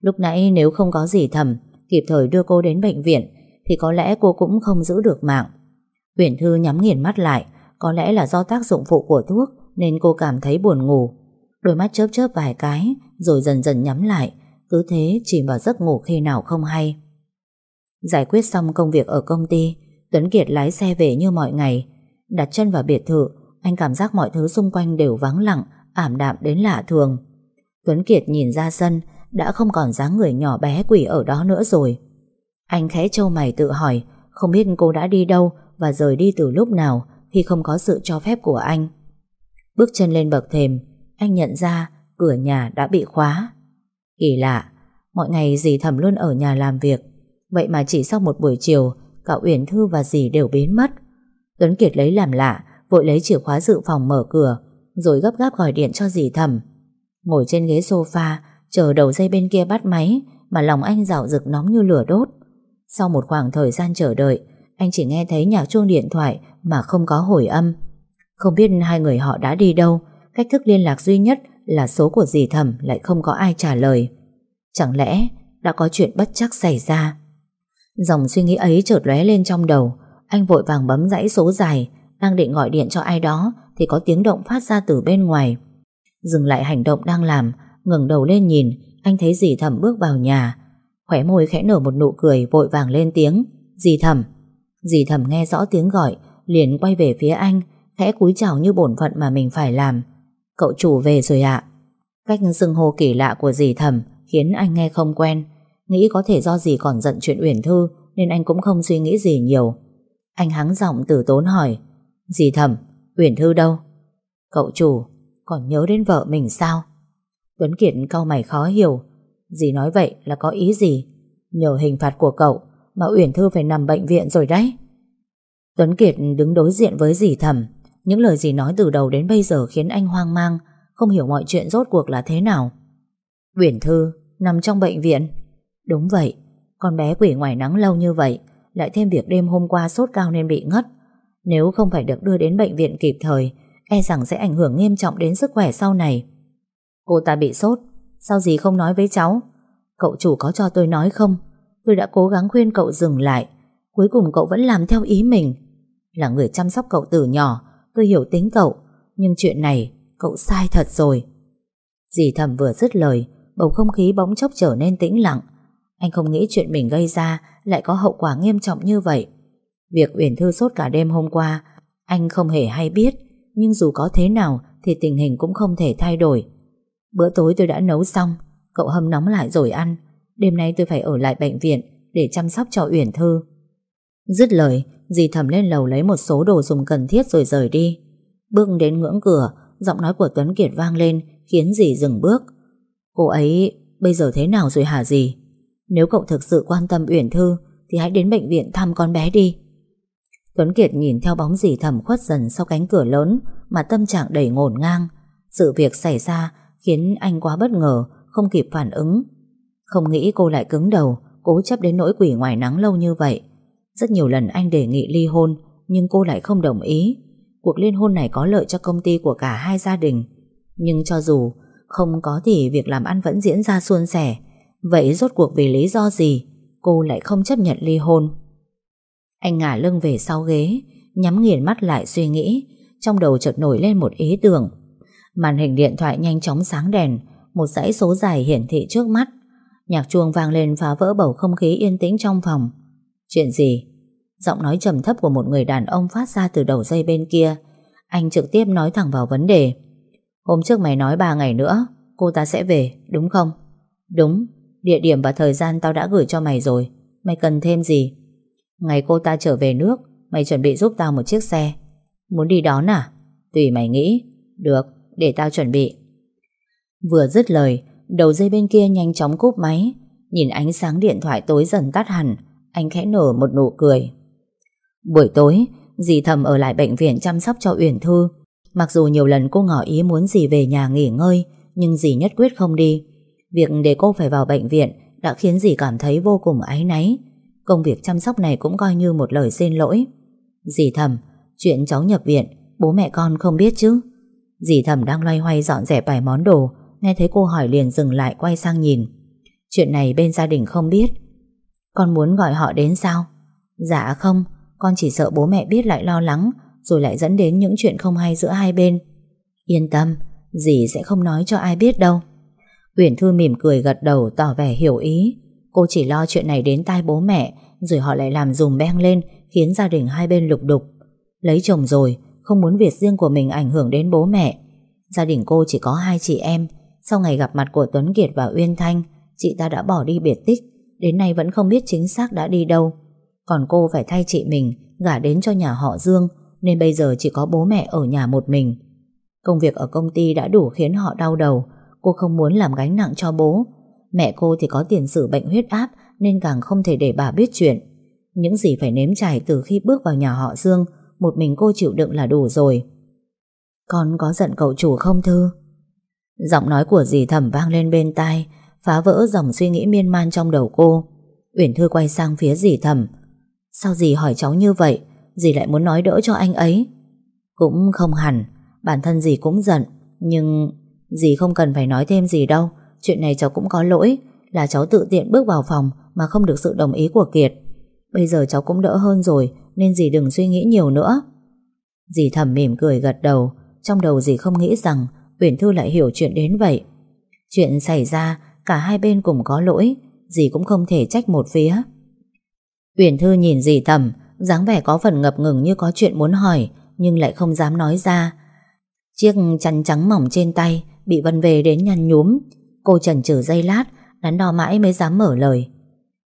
Lúc nãy nếu không có gì thầm, kịp thời đưa cô đến bệnh viện, thì có lẽ cô cũng không giữ được mạng. Huyền Thư nhắm nghiền mắt lại, có lẽ là do tác dụng phụ của thuốc nên cô cảm thấy buồn ngủ. Đôi mắt chớp chớp vài cái, rồi dần dần nhắm lại, cứ thế chìm vào giấc ngủ khi nào không hay. Giải quyết xong công việc ở công ty, Tuấn Kiệt lái xe về như mọi ngày. Đặt chân vào biệt thự, anh cảm giác mọi thứ xung quanh đều vắng lặng, ảm đạm đến lạ thường. Tuấn Kiệt nhìn ra sân, đã không còn dáng người nhỏ bé quỷ ở đó nữa rồi. Anh khẽ trâu mày tự hỏi, không biết cô đã đi đâu và rời đi từ lúc nào khi không có sự cho phép của anh. Bước chân lên bậc thềm, anh nhận ra cửa nhà đã bị khóa. Kỳ lạ, mọi ngày dì thầm luôn ở nhà làm việc, vậy mà chỉ sau một buổi chiều, cả Uyển Thư và dì đều biến mất. Tuấn Kiệt lấy làm lạ, vội lấy chìa khóa dự phòng mở cửa, rồi gấp gáp gọi điện cho dì thầm. Ngồi trên ghế sofa, chờ đầu dây bên kia bắt máy, mà lòng anh rạo rực nóng như lửa đốt. Sau một khoảng thời gian chờ đợi, anh chỉ nghe thấy nhạc chuông điện thoại mà không có hồi âm. Không biết hai người họ đã đi đâu, cách thức liên lạc duy nhất là số của dì Thẩm lại không có ai trả lời. Chẳng lẽ đã có chuyện bất chắc xảy ra? Dòng suy nghĩ ấy chợt lóe lên trong đầu, anh vội vàng bấm dãy số dài, đang định gọi điện cho ai đó thì có tiếng động phát ra từ bên ngoài. Dừng lại hành động đang làm, ngẩng đầu lên nhìn, anh thấy dì Thẩm bước vào nhà. Khỏe môi khẽ nở một nụ cười vội vàng lên tiếng. Dì Thẩm, Dì Thẩm nghe rõ tiếng gọi Liền quay về phía anh Khẽ cúi chào như bổn phận mà mình phải làm Cậu chủ về rồi ạ Cách xưng hô kỳ lạ của dì thầm Khiến anh nghe không quen Nghĩ có thể do dì còn giận chuyện Uyển Thư Nên anh cũng không suy nghĩ gì nhiều Anh hắng giọng từ tốn hỏi Dì thầm, Uyển Thư đâu? Cậu chủ, còn nhớ đến vợ mình sao? Tuấn Kiệt cau mày khó hiểu Dì nói vậy là có ý gì? Nhờ hình phạt của cậu Mà Uyển Thư phải nằm bệnh viện rồi đấy Tuấn Kiệt đứng đối diện với dì thầm những lời gì nói từ đầu đến bây giờ Khiến anh hoang mang, Không hiểu mọi chuyện rốt cuộc là thế nào. Uyển Thư, nằm trong bệnh viện. Đúng vậy, Con bé quỷ ngoài nắng lâu như vậy, Lại thêm việc đêm hôm qua sốt cao nên bị ngất. Nếu không phải được đưa đến bệnh viện kịp thời E rằng sẽ ảnh hưởng nghiêm trọng đến sức khỏe sau này. Cô ta bị sốt, Sao gì không nói với cháu? Cậu chủ có cho tôi nói không? Tôi đã cố gắng khuyên cậu dừng lại, Cuối cùng cậu vẫn làm theo ý mình. Là người chăm sóc cậu từ nhỏ Tôi hiểu tính cậu, Nhưng chuyện này cậu sai thật rồi. Dì thầm vừa dứt lời, Bầu không khí bỗng chốc trở nên tĩnh lặng. Anh không nghĩ chuyện mình gây ra Lại có hậu quả nghiêm trọng như vậy. Việc Uyển Thư sốt cả đêm hôm qua, Anh không hề hay biết, Nhưng dù có thế nào Thì tình hình cũng không thể thay đổi. Bữa tối tôi đã nấu xong, Cậu hâm nóng lại rồi ăn. Đêm nay tôi phải ở lại bệnh viện Để chăm sóc cho Uyển Thư. Dứt lời Dì thầm lên lầu lấy một số đồ dùng cần thiết rồi rời đi. Bước đến ngưỡng cửa Giọng nói của Tuấn Kiệt vang lên Khiến dì dừng bước. Cô ấy bây giờ thế nào rồi hả dì? Nếu cậu thực sự quan tâm Uyển Thư Thì hãy đến bệnh viện thăm con bé đi. Tuấn Kiệt nhìn theo bóng dì thầm khuất dần sau cánh cửa lớn Mà tâm trạng đầy ngổn ngang. Sự việc xảy ra khiến anh quá bất ngờ, không kịp phản ứng. Không nghĩ cô lại cứng đầu, cố chấp đến nỗi quỷ ngoài nắng lâu như vậy. Rất nhiều lần anh đề nghị ly hôn, nhưng cô lại không đồng ý. Cuộc liên hôn này có lợi cho công ty của cả hai gia đình. Nhưng cho dù không có thì việc làm ăn vẫn diễn ra suôn sẻ. Vậy rốt cuộc vì lý do gì cô lại không chấp nhận ly hôn? Anh ngả lưng về sau ghế, nhắm nghiền mắt lại suy nghĩ, trong đầu chợt nổi lên một ý tưởng. Màn hình điện thoại nhanh chóng sáng đèn Một dãy số dài hiển thị trước mắt Nhạc chuông vang lên phá vỡ bầu không khí yên tĩnh trong phòng Chuyện gì? Giọng nói trầm thấp của một người đàn ông phát ra từ đầu dây bên kia Anh trực tiếp nói thẳng vào vấn đề Hôm trước mày nói 3 ngày nữa Cô ta sẽ về, đúng không? Đúng, địa điểm và thời gian tao đã gửi cho mày rồi Mày cần thêm gì? Ngày cô ta trở về nước Mày chuẩn bị giúp tao một chiếc xe Muốn đi đón à? Tùy mày nghĩ Được, để tao chuẩn bị Vừa dứt lời Đầu dây bên kia nhanh chóng cúp máy Nhìn ánh sáng điện thoại tối dần tắt hẳn anh khẽ nở một nụ cười. Buổi tối, Dì thầm ở lại bệnh viện chăm sóc cho Uyển Thư. Mặc dù nhiều lần cô ngỏ ý muốn dì về nhà nghỉ ngơi, Nhưng dì nhất quyết không đi. Việc để cô phải vào bệnh viện Đã khiến dì cảm thấy vô cùng áy náy. Công việc chăm sóc này cũng coi như một lời xin lỗi. Dì thầm Chuyện cháu nhập viện, Bố mẹ con không biết chứ? Dì thầm đang loay hoay dọn dẹp vài món đồ, Nghe thấy cô hỏi liền dừng lại quay sang nhìn. Chuyện này bên gia đình không biết con muốn gọi họ đến sao? Dạ không Con chỉ sợ bố mẹ biết lại lo lắng Rồi lại dẫn đến những chuyện không hay giữa hai bên. Yên tâm Dì sẽ không nói cho ai biết đâu. Uyển Thư mỉm cười gật đầu tỏ vẻ hiểu ý. Cô chỉ lo chuyện này đến tai bố mẹ Rồi họ lại làm dùm beng lên Khiến gia đình hai bên lục đục. Lấy chồng rồi không muốn việc riêng của mình ảnh hưởng đến bố mẹ. Gia đình cô chỉ có hai chị em, sau ngày gặp mặt của Tuấn Kiệt và Uyên Thanh, chị ta đã bỏ đi biệt tích, đến nay vẫn không biết chính xác đã đi đâu. Còn cô phải thay chị mình gả đến cho nhà họ Dương, nên bây giờ chỉ có bố mẹ ở nhà một mình. Công việc ở công ty đã đủ khiến họ đau đầu, cô không muốn làm gánh nặng cho bố. Mẹ cô thì có tiền sử bệnh huyết áp nên càng không thể để bà biết chuyện. Những gì phải nếm trải từ khi bước vào nhà họ Dương một mình cô chịu đựng là đủ rồi Con có giận cậu chủ không Thư Giọng nói của dì thẩm vang lên bên tai Phá vỡ dòng suy nghĩ miên man trong đầu cô. Uyển Thư quay sang phía dì thầm. Sao dì hỏi cháu như vậy? Dì lại muốn nói đỡ cho anh ấy. Cũng không hẳn. Bản thân dì cũng giận. Nhưng dì không cần phải nói thêm gì đâu. Chuyện này cháu cũng có lỗi. Là cháu tự tiện bước vào phòng Mà không được sự đồng ý của Kiệt. Bây giờ cháu cũng đỡ hơn rồi, nên dì đừng suy nghĩ nhiều nữa. Dì thầm mỉm cười gật đầu. Trong đầu dì không nghĩ rằng Uyển Thư lại hiểu chuyện đến vậy. Chuyện xảy ra Cả hai bên cùng có lỗi Dì cũng không thể trách một phía Uyển Thư nhìn dì tầm dáng vẻ có phần ngập ngừng như có chuyện muốn hỏi nhưng lại không dám nói ra. Chiếc chăn trắng mỏng trên tay bị vân về đến nhăn nhúm. Cô chần chừ dây lát, đắn đo mãi mới dám mở lời.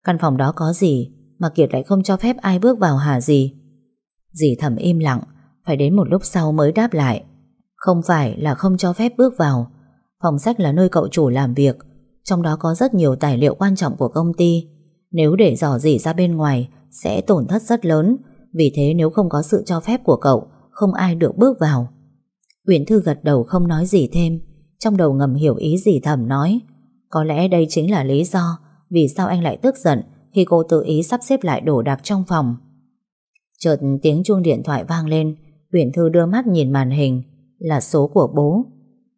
Căn phòng đó có gì mà Kiệt lại không cho phép ai bước vào hả gì? Dì thầm im lặng, phải đến một lúc sau mới đáp lại. Không phải là không cho phép bước vào. Phòng sách là nơi cậu chủ làm việc, trong đó có rất nhiều tài liệu quan trọng của công ty. Nếu để dò dỉ ra bên ngoài sẽ tổn thất rất lớn, vì thế nếu không có sự cho phép của cậu, không ai được bước vào. Uyển Thư gật đầu không nói gì thêm, trong đầu ngầm hiểu ý gì thầm nói. Có lẽ đây chính là lý do vì sao anh lại tức giận khi cô tự ý sắp xếp lại đồ đạc trong phòng. Chợt tiếng chuông điện thoại vang lên, Uyển Thư đưa mắt nhìn màn hình, là số của bố.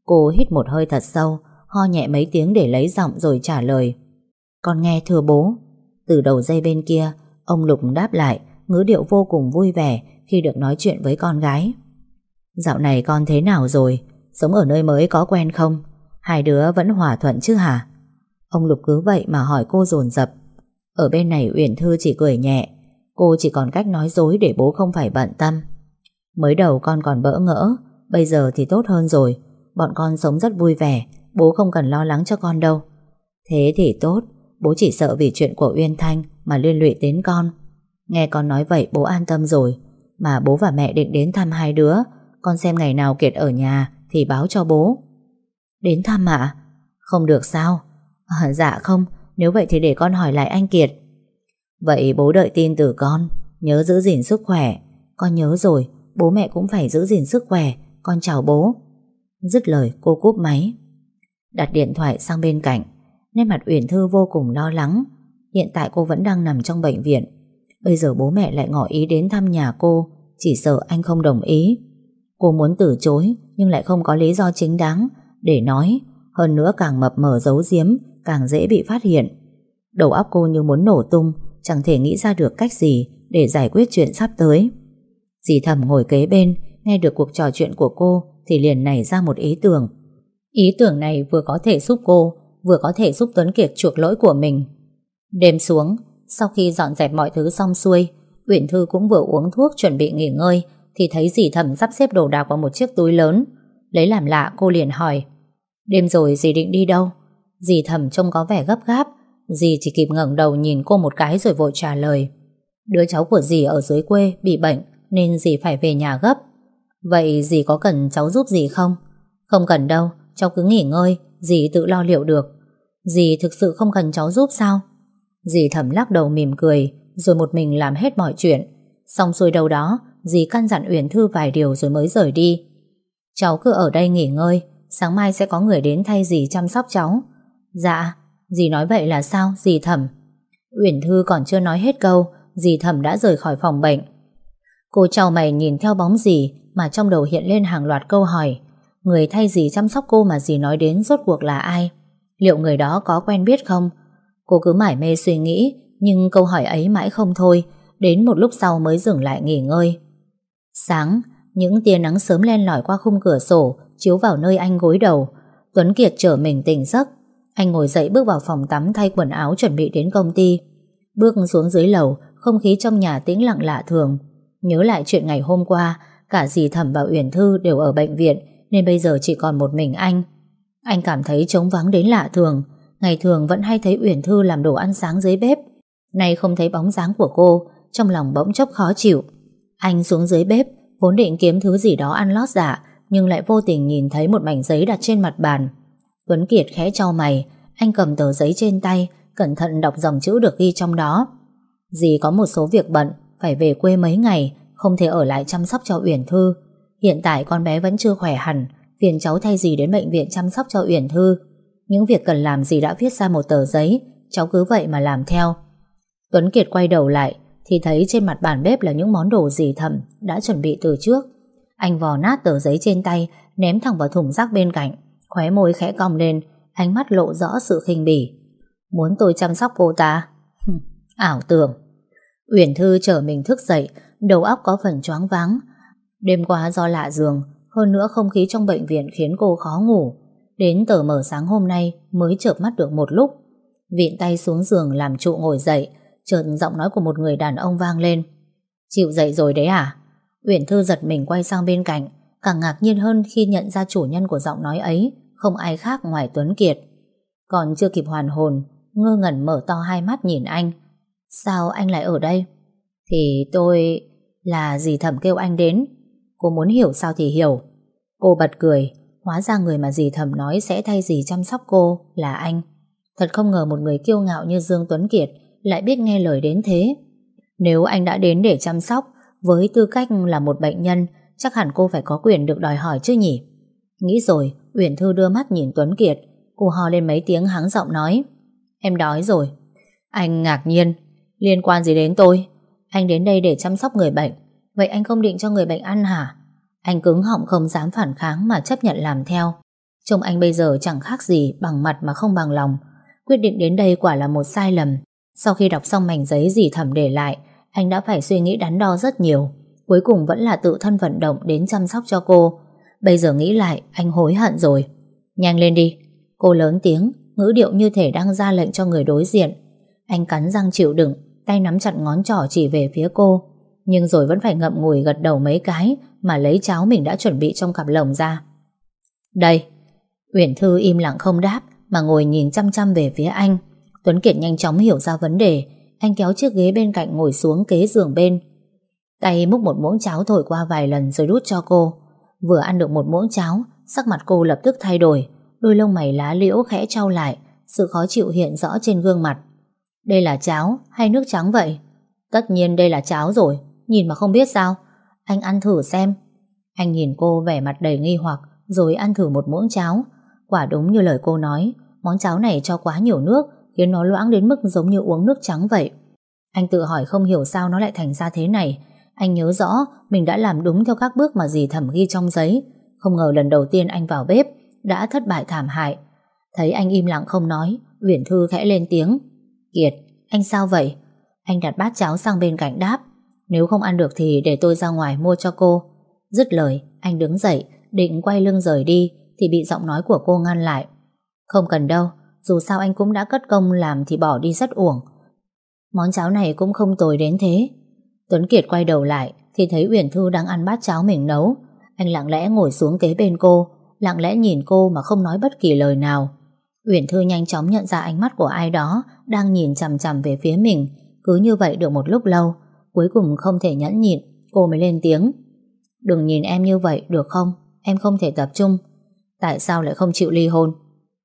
Cô hít một hơi thật sâu, ho nhẹ mấy tiếng để lấy giọng rồi trả lời. Con nghe thưa bố. Từ đầu dây bên kia, ông Lục đáp lại, ngữ điệu vô cùng vui vẻ khi được nói chuyện với con gái. Dạo này con thế nào rồi? Sống ở nơi mới có quen không? Hai đứa vẫn hòa thuận chứ hả? Ông Lục cứ vậy mà hỏi cô dồn dập. Ở bên này Uyển Thư chỉ cười nhẹ. Cô chỉ còn cách nói dối để bố không phải bận tâm. Mới đầu con còn bỡ ngỡ, bây giờ thì tốt hơn rồi. Bọn con sống rất vui vẻ, bố không cần lo lắng cho con đâu. Thế thì tốt, bố chỉ sợ vì chuyện của Uyên Thanh mà liên lụy đến con. Nghe con nói vậy bố an tâm rồi. Mà bố và mẹ định đến thăm hai đứa, con xem ngày nào Kiệt ở nhà thì báo cho bố. Đến thăm ạ? Không được sao? À, dạ không, nếu vậy thì để con hỏi lại anh Kiệt. Vậy bố đợi tin từ con, nhớ giữ gìn sức khỏe. Con nhớ rồi, bố mẹ cũng phải giữ gìn sức khỏe. Con chào bố. Dứt lời cô cúp máy. Đặt điện thoại sang bên cạnh, nét mặt Uyển Thư vô cùng lo lắng. Hiện tại cô vẫn đang nằm trong bệnh viện. Bây giờ bố mẹ lại ngỏ ý đến thăm nhà cô, chỉ sợ anh không đồng ý. Cô muốn từ chối, nhưng lại không có lý do chính đáng để nói. Hơn nữa càng mập mờ giấu giếm, càng dễ bị phát hiện. Đầu óc cô như muốn nổ tung, chẳng thể nghĩ ra được cách gì để giải quyết chuyện sắp tới. Dì thầm ngồi kế bên, nghe được cuộc trò chuyện của cô thì liền nảy ra một ý tưởng. Ý tưởng này vừa có thể giúp cô, vừa có thể giúp Tuấn Kiệt chuộc lỗi của mình. Đêm xuống, sau khi dọn dẹp mọi thứ xong xuôi, Uyển Thư cũng vừa uống thuốc chuẩn bị nghỉ ngơi thì thấy dì thẩm sắp xếp đồ đạc vào một chiếc túi lớn. Lấy làm lạ cô liền hỏi Đêm rồi dì định đi đâu? Dì thẩm trông có vẻ gấp gáp Dì chỉ kịp ngẩng đầu nhìn cô một cái rồi vội trả lời Đứa cháu của dì ở dưới quê bị bệnh Nên dì phải về nhà gấp Vậy dì có cần cháu giúp dì không? Không cần đâu Cháu cứ nghỉ ngơi, Dì tự lo liệu được. Dì thực sự không cần cháu giúp sao? Dì thẩm lắc đầu mỉm cười, Rồi một mình làm hết mọi chuyện. Xong xuôi đâu đó, Dì căn dặn Uyển Thư vài điều rồi mới rời đi. Cháu cứ ở đây nghỉ ngơi, Sáng mai sẽ có người đến thay dì chăm sóc cháu. Dạ Dì nói vậy là sao? Dì thẩm Uyển Thư còn chưa nói hết câu, Dì thẩm đã rời khỏi phòng bệnh. Cô chào mày nhìn theo bóng dì Mà trong đầu hiện lên hàng loạt câu hỏi. Người thay dì chăm sóc cô mà dì nói đến Rốt cuộc là ai? Liệu người đó có quen biết không? Cô cứ mải mê suy nghĩ, Nhưng câu hỏi ấy mãi không thôi. Đến một lúc sau mới dừng lại nghỉ ngơi. Sáng, Những tia nắng sớm len lỏi qua khung cửa sổ, Chiếu vào nơi anh gối đầu. Tuấn Kiệt trở mình tỉnh giấc. Anh ngồi dậy bước vào phòng tắm thay quần áo chuẩn bị đến công ty. Bước xuống dưới lầu, Không khí trong nhà tĩnh lặng lạ thường. Nhớ lại chuyện ngày hôm qua, Cả dì Thẩm và Uyển Thư đều ở bệnh viện nên bây giờ chỉ còn một mình anh. Anh cảm thấy trống vắng đến lạ thường. Ngày thường vẫn hay thấy Uyển Thư làm đồ ăn sáng dưới bếp. Nay không thấy bóng dáng của cô, Trong lòng bỗng chốc khó chịu. Anh xuống dưới bếp, Vốn định kiếm thứ gì đó ăn lót dạ Nhưng lại vô tình nhìn thấy một mảnh giấy đặt trên mặt bàn. Tuấn Kiệt khẽ trao mày. Anh cầm tờ giấy trên tay, Cẩn thận đọc dòng chữ được ghi trong đó. Dì có một số việc bận, Phải về quê mấy ngày, Không thể ở lại chăm sóc cho Uyển Thư. Hiện tại con bé vẫn chưa khỏe hẳn Phiền cháu thay gì đến bệnh viện chăm sóc cho Uyển Thư Những việc cần làm gì đã viết ra một tờ giấy Cháu cứ vậy mà làm theo Tuấn Kiệt quay đầu lại thì thấy trên mặt bàn bếp là những món đồ gì thầm đã chuẩn bị từ trước. Anh vò nát tờ giấy trên tay, ném thẳng vào thùng rác bên cạnh, khóe môi khẽ cong lên, ánh mắt lộ rõ sự khinh bỉ. Muốn tôi chăm sóc cô ta? *laughs* Ảo tưởng. Uyển Thư trở mình thức dậy, đầu óc có phần choáng váng. Đêm qua do lạ giường, hơn nữa không khí trong bệnh viện khiến cô khó ngủ. Đến tờ mở sáng hôm nay mới chợp mắt được một lúc. Vịn tay xuống giường làm trụ ngồi dậy, chợt giọng nói của một người đàn ông vang lên. Chịu dậy rồi đấy à? Uyển Thư giật mình quay sang bên cạnh, càng ngạc nhiên hơn khi nhận ra chủ nhân của giọng nói ấy không ai khác ngoài Tuấn Kiệt. Còn chưa kịp hoàn hồn, ngơ ngẩn mở to hai mắt nhìn anh. Sao anh lại ở đây? Thì tôi... là gì thẩm kêu anh đến. Cô muốn hiểu sao thì hiểu. Cô bật cười, hóa ra người mà dì thẩm nói sẽ thay dì chăm sóc cô là anh. Thật không ngờ một người kiêu ngạo như Dương Tuấn Kiệt lại biết nghe lời đến thế. Nếu anh đã đến để chăm sóc, với tư cách là một bệnh nhân, chắc hẳn cô phải có quyền được đòi hỏi chứ nhỉ? Nghĩ rồi, Uyển Thư đưa mắt nhìn Tuấn Kiệt, cô ho lên mấy tiếng hắng giọng nói. Em đói rồi. Anh ngạc nhiên, liên quan gì đến tôi? Anh đến đây để chăm sóc người bệnh, vậy anh không định cho người bệnh ăn hả? Anh cứng họng không dám phản kháng mà chấp nhận làm theo. Trông anh bây giờ chẳng khác gì bằng mặt mà không bằng lòng. Quyết định đến đây quả là một sai lầm. Sau khi đọc xong mảnh giấy dì thẩm để lại, anh đã phải suy nghĩ đắn đo rất nhiều. Cuối cùng vẫn là tự thân vận động đến chăm sóc cho cô. Bây giờ nghĩ lại, anh hối hận rồi. Nhanh lên đi. Cô lớn tiếng, ngữ điệu như thể đang ra lệnh cho người đối diện. Anh cắn răng chịu đựng, tay nắm chặt ngón trỏ chỉ về phía cô. Nhưng rồi vẫn phải ngậm ngùi gật đầu mấy cái mà lấy cháo mình đã chuẩn bị trong cặp lồng ra. Đây. Uyển Thư im lặng không đáp mà ngồi nhìn chăm chăm về phía anh. Tuấn Kiệt nhanh chóng hiểu ra vấn đề, anh kéo chiếc ghế bên cạnh ngồi xuống kế giường bên. Tay múc một muỗng cháo thổi qua vài lần rồi đút cho cô. Vừa ăn được một muỗng cháo, sắc mặt cô lập tức thay đổi, đôi lông mày lá liễu khẽ trao lại, sự khó chịu hiện rõ trên gương mặt. Đây là cháo hay nước trắng vậy? Tất nhiên đây là cháo rồi, nhìn mà không biết sao. Anh ăn thử xem. Anh nhìn cô vẻ mặt đầy nghi hoặc, rồi ăn thử một muỗng cháo. Quả đúng như lời cô nói, món cháo này cho quá nhiều nước, khiến nó loãng đến mức giống như uống nước trắng vậy. Anh tự hỏi không hiểu sao nó lại thành ra thế này. Anh nhớ rõ mình đã làm đúng theo các bước mà dì thẩm ghi trong giấy. Không ngờ lần đầu tiên anh vào bếp đã thất bại thảm hại. Thấy anh im lặng không nói, Uyển Thư khẽ lên tiếng. Kiệt, anh sao vậy? Anh đặt bát cháo sang bên cạnh đáp. Nếu không ăn được thì để tôi ra ngoài mua cho cô. Dứt lời, anh đứng dậy, định quay lưng rời đi, thì bị giọng nói của cô ngăn lại. Không cần đâu, dù sao anh cũng đã cất công làm thì bỏ đi rất uổng. Món cháo này cũng không tồi đến thế. Tuấn Kiệt quay đầu lại thì thấy Uyển Thư đang ăn bát cháo mình nấu. Anh lặng lẽ ngồi xuống kế bên cô, lặng lẽ nhìn cô mà không nói bất kỳ lời nào. Uyển Thư nhanh chóng nhận ra ánh mắt của ai đó đang nhìn chằm chằm về phía mình. Cứ như vậy được một lúc lâu, cuối cùng không thể nhẫn nhịn, cô mới lên tiếng. Đừng nhìn em như vậy được không? Em không thể tập trung. Tại sao lại không chịu ly hôn?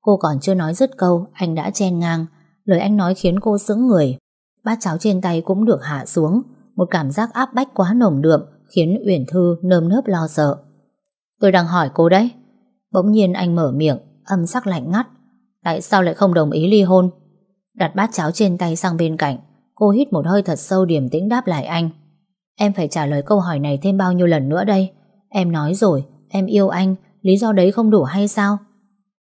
Cô còn chưa nói dứt câu, anh đã chen ngang. Lời anh nói khiến cô sững người. Bát cháo trên tay cũng được hạ xuống. Một cảm giác áp bách quá nồng đượm khiến Uyển Thư nơm nớp lo sợ. Tôi đang hỏi cô đấy. Bỗng nhiên anh mở miệng, âm sắc lạnh ngắt. Tại sao lại không đồng ý ly hôn? Đặt bát cháo trên tay sang bên cạnh, cô hít một hơi thật sâu điềm tĩnh đáp lại anh. Em phải trả lời câu hỏi này thêm bao nhiêu lần nữa đây? Em nói rồi, em yêu anh, lý do đấy không đủ hay sao?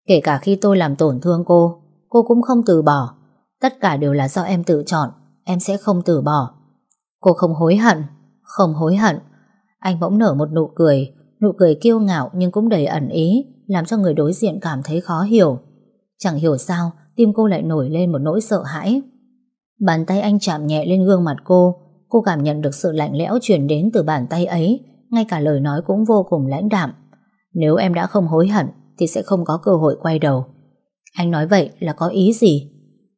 Kể cả khi tôi làm tổn thương cô, cô cũng không từ bỏ. Tất cả đều là do em tự chọn, em sẽ không từ bỏ. Cô không hối hận, không hối hận. Anh bỗng nở một nụ cười, nụ cười kiêu ngạo nhưng cũng đầy ẩn ý, làm cho người đối diện cảm thấy khó hiểu. Chẳng hiểu sao, tim cô lại nổi lên một nỗi sợ hãi. Bàn tay anh chạm nhẹ lên gương mặt cô, cô cảm nhận được sự lạnh lẽo truyền đến từ bàn tay ấy, ngay cả lời nói cũng vô cùng lãnh đạm. Nếu em đã không hối hận, thì sẽ không có cơ hội quay đầu. Anh nói vậy là có ý gì?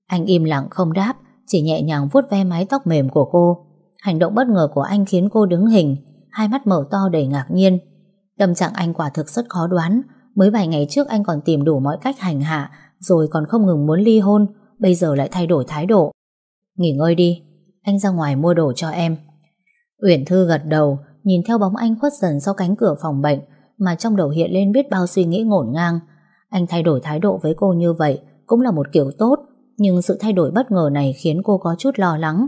Anh im lặng không đáp, chỉ nhẹ nhàng vuốt ve mái tóc mềm của cô. Hành động bất ngờ của anh khiến cô đứng hình, hai mắt mở to đầy ngạc nhiên. Tâm trạng anh quả thực rất khó đoán, mới vài ngày trước anh còn tìm đủ mọi cách hành hạ, rồi còn không ngừng muốn ly hôn, bây giờ lại thay đổi thái độ. Nghỉ ngơi đi, anh ra ngoài mua đồ cho em. Uyển Thư gật đầu, nhìn theo bóng anh khuất dần sau cánh cửa phòng bệnh, mà trong đầu hiện lên biết bao suy nghĩ ngổn ngang. Anh thay đổi thái độ với cô như vậy cũng là một kiểu tốt, nhưng sự thay đổi bất ngờ này khiến cô có chút lo lắng.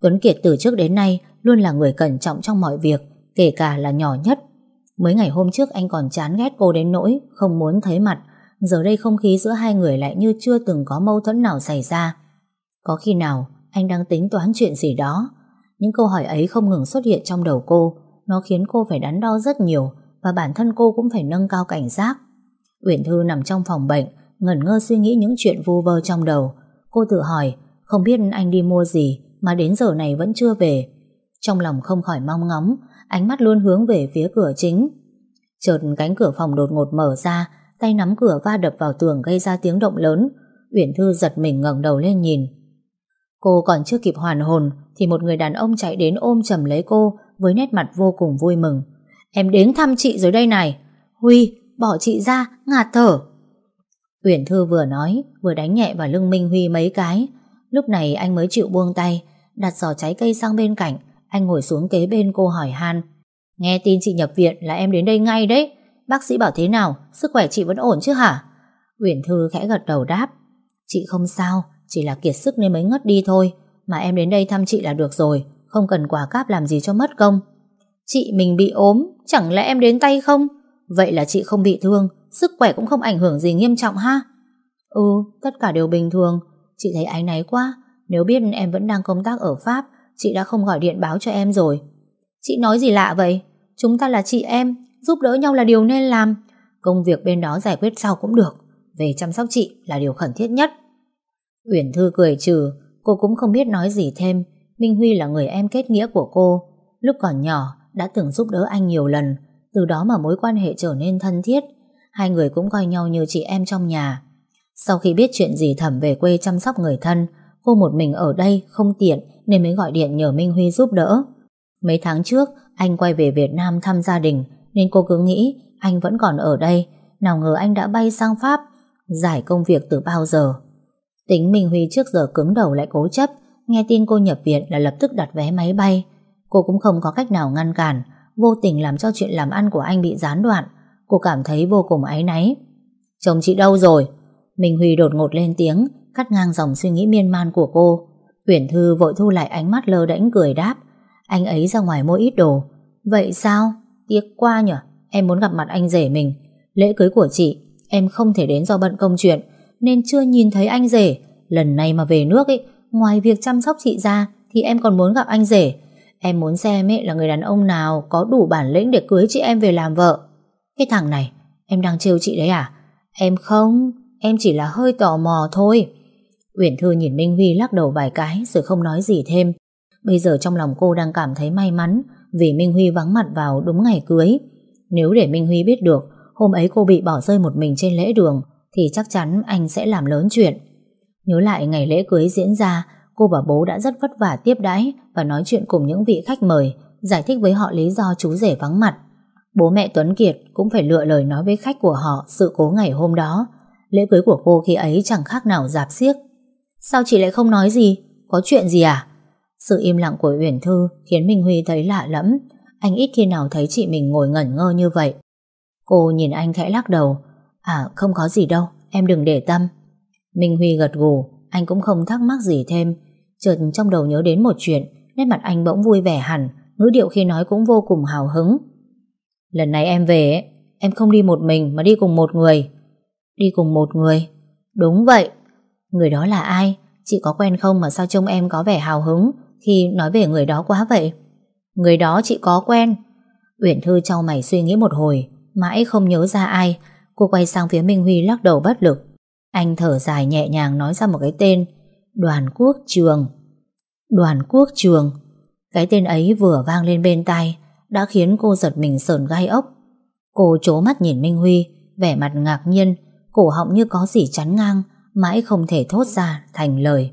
Tuấn Kiệt từ trước đến nay luôn là người cẩn trọng trong mọi việc, kể cả là nhỏ nhất. Mấy ngày hôm trước anh còn chán ghét cô đến nỗi không muốn thấy mặt, giờ đây không khí giữa hai người lại như chưa từng có mâu thuẫn nào xảy ra. Có khi nào anh đang tính toán chuyện gì đó? Những câu hỏi ấy không ngừng xuất hiện trong đầu cô, nó khiến cô phải đắn đo rất nhiều, và bản thân cô cũng phải nâng cao cảnh giác. Uyển Thư nằm trong phòng bệnh, ngẩn ngơ suy nghĩ những chuyện vu vơ trong đầu. Cô tự hỏi, không biết anh đi mua gì mà đến giờ này vẫn chưa về. Trong lòng không khỏi mong ngóng, ánh mắt luôn hướng về phía cửa chính. Chợt cánh cửa phòng đột ngột mở ra, tay nắm cửa va đập vào tường gây ra tiếng động lớn. Uyển Thư giật mình ngẩng đầu lên nhìn. Cô còn chưa kịp hoàn hồn thì một người đàn ông chạy đến ôm chầm lấy cô với nét mặt vô cùng vui mừng. Em đến thăm chị rồi đây này. Huy, bỏ chị ra, ngạt thở. Uyển Thư vừa nói, vừa đánh nhẹ vào lưng Minh Huy mấy cái. Lúc này anh mới chịu buông tay, đặt giỏ trái cây sang bên cạnh. Anh ngồi xuống kế bên cô hỏi han. Nghe tin chị nhập viện là em đến đây ngay đấy. Bác sĩ bảo thế nào, sức khỏe chị vẫn ổn chứ hả? Uyển Thư khẽ gật đầu đáp. Chị không sao, chỉ là kiệt sức nên mới ngất đi thôi. Mà em đến đây thăm chị là được rồi, không cần quà cáp làm gì cho mất công. Chị mình bị ốm, chẳng lẽ em đến tay không? Vậy là chị không bị thương, sức khỏe cũng không ảnh hưởng gì nghiêm trọng ha? Ừ, tất cả đều bình thường. Chị thấy áy náy quá. Nếu biết em vẫn đang công tác ở Pháp, chị đã không gọi điện báo cho em rồi. Chị nói gì lạ vậy? Chúng ta là chị em, giúp đỡ nhau là điều nên làm. Công việc bên đó giải quyết sau cũng được. Về chăm sóc chị là điều khẩn thiết nhất. Uyển Thư cười trừ, cô cũng không biết nói gì thêm. Minh Huy là người em kết nghĩa của cô. Lúc còn nhỏ, đã từng giúp đỡ anh nhiều lần. Từ đó mà mối quan hệ trở nên thân thiết. Hai người cũng coi nhau như chị em trong nhà. Sau khi biết chuyện gì thẩm về quê chăm sóc người thân, cô một mình ở đây không tiện nên mới gọi điện nhờ Minh Huy giúp đỡ. Mấy tháng trước, anh quay về Việt Nam thăm gia đình nên cô cứ nghĩ anh vẫn còn ở đây. Nào ngờ anh đã bay sang Pháp giải công việc từ bao giờ. Tính Minh Huy trước giờ cứng đầu lại cố chấp nghe tin cô nhập viện là lập tức đặt vé máy bay. Cô cũng không có cách nào ngăn cản vô tình làm cho chuyện làm ăn của anh bị gián đoạn. Cô cảm thấy vô cùng áy náy. Chồng chị đâu rồi? Minh Huy đột ngột lên tiếng cắt ngang dòng suy nghĩ miên man của cô. tuyển Thư vội thu lại ánh mắt lơ đễnh cười đáp anh ấy ra ngoài mua ít đồ. Vậy sao? Tiếc qua nhở? Em muốn gặp mặt anh rể mình. Lễ cưới của chị, em không thể đến do bận công chuyện, nên chưa nhìn thấy anh rể. Lần này mà về nước ấy, ngoài việc chăm sóc chị ra, thì em còn muốn gặp anh rể. Em muốn xem ấy là người đàn ông nào có đủ bản lĩnh để cưới chị em về làm vợ. Cái thằng này, em đang trêu chị đấy à? Em không, em chỉ là hơi tò mò thôi. Uyển Thư nhìn Minh Huy lắc đầu vài cái rồi không nói gì thêm. Bây giờ trong lòng cô đang cảm thấy may mắn vì Minh Huy vắng mặt vào đúng ngày cưới. Nếu để Minh Huy biết được hôm ấy cô bị bỏ rơi một mình trên lễ đường thì chắc chắn anh sẽ làm lớn chuyện. Nhớ lại ngày lễ cưới diễn ra, cô và bố đã rất vất vả tiếp đãi và nói chuyện cùng những vị khách mời, giải thích với họ lý do chú rể vắng mặt. Bố mẹ Tuấn Kiệt cũng phải lựa lời nói với khách của họ sự cố ngày hôm đó. Lễ cưới của cô khi ấy chẳng khác nào dạp xiếc. Sao chị lại không nói gì? Có chuyện gì à? Sự im lặng của Uyển Thư khiến Minh Huy thấy lạ lẫm. Anh ít khi nào thấy chị mình ngồi ngẩn ngơ như vậy. Cô nhìn anh khẽ lắc đầu. À không có gì đâu, em đừng để tâm. Minh Huy gật gù, anh cũng không thắc mắc gì thêm. Chợt trong đầu nhớ đến một chuyện, nét mặt anh bỗng vui vẻ hẳn, ngữ điệu khi nói cũng vô cùng hào hứng. Lần này em về, em không đi một mình mà đi cùng một người. Đi cùng một người? Đúng vậy. Người đó là ai? Chị có quen không mà sao trông em có vẻ hào hứng khi nói về người đó quá vậy? Người đó chị có quen. Uyển Thư trao mày suy nghĩ một hồi, mãi không nhớ ra ai. Cô quay sang phía Minh Huy lắc đầu bất lực. Anh thở dài nhẹ nhàng nói ra một cái tên. Đoàn Quốc Trường. Đoàn Quốc Trường. Cái tên ấy vừa vang lên bên tai, đã khiến cô giật mình sờn gai ốc. Cô chố mắt nhìn Minh Huy, vẻ mặt ngạc nhiên, cổ họng như có gì chắn ngang, mãi không thể thốt ra thành lời.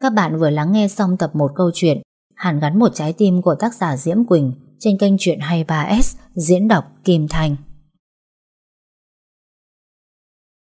Các bạn vừa lắng nghe xong tập 1 câu chuyện Hàn gắn một trái tim của tác giả Diễm Quỳnh trên kênh truyện 23S diễn đọc Kim Thành.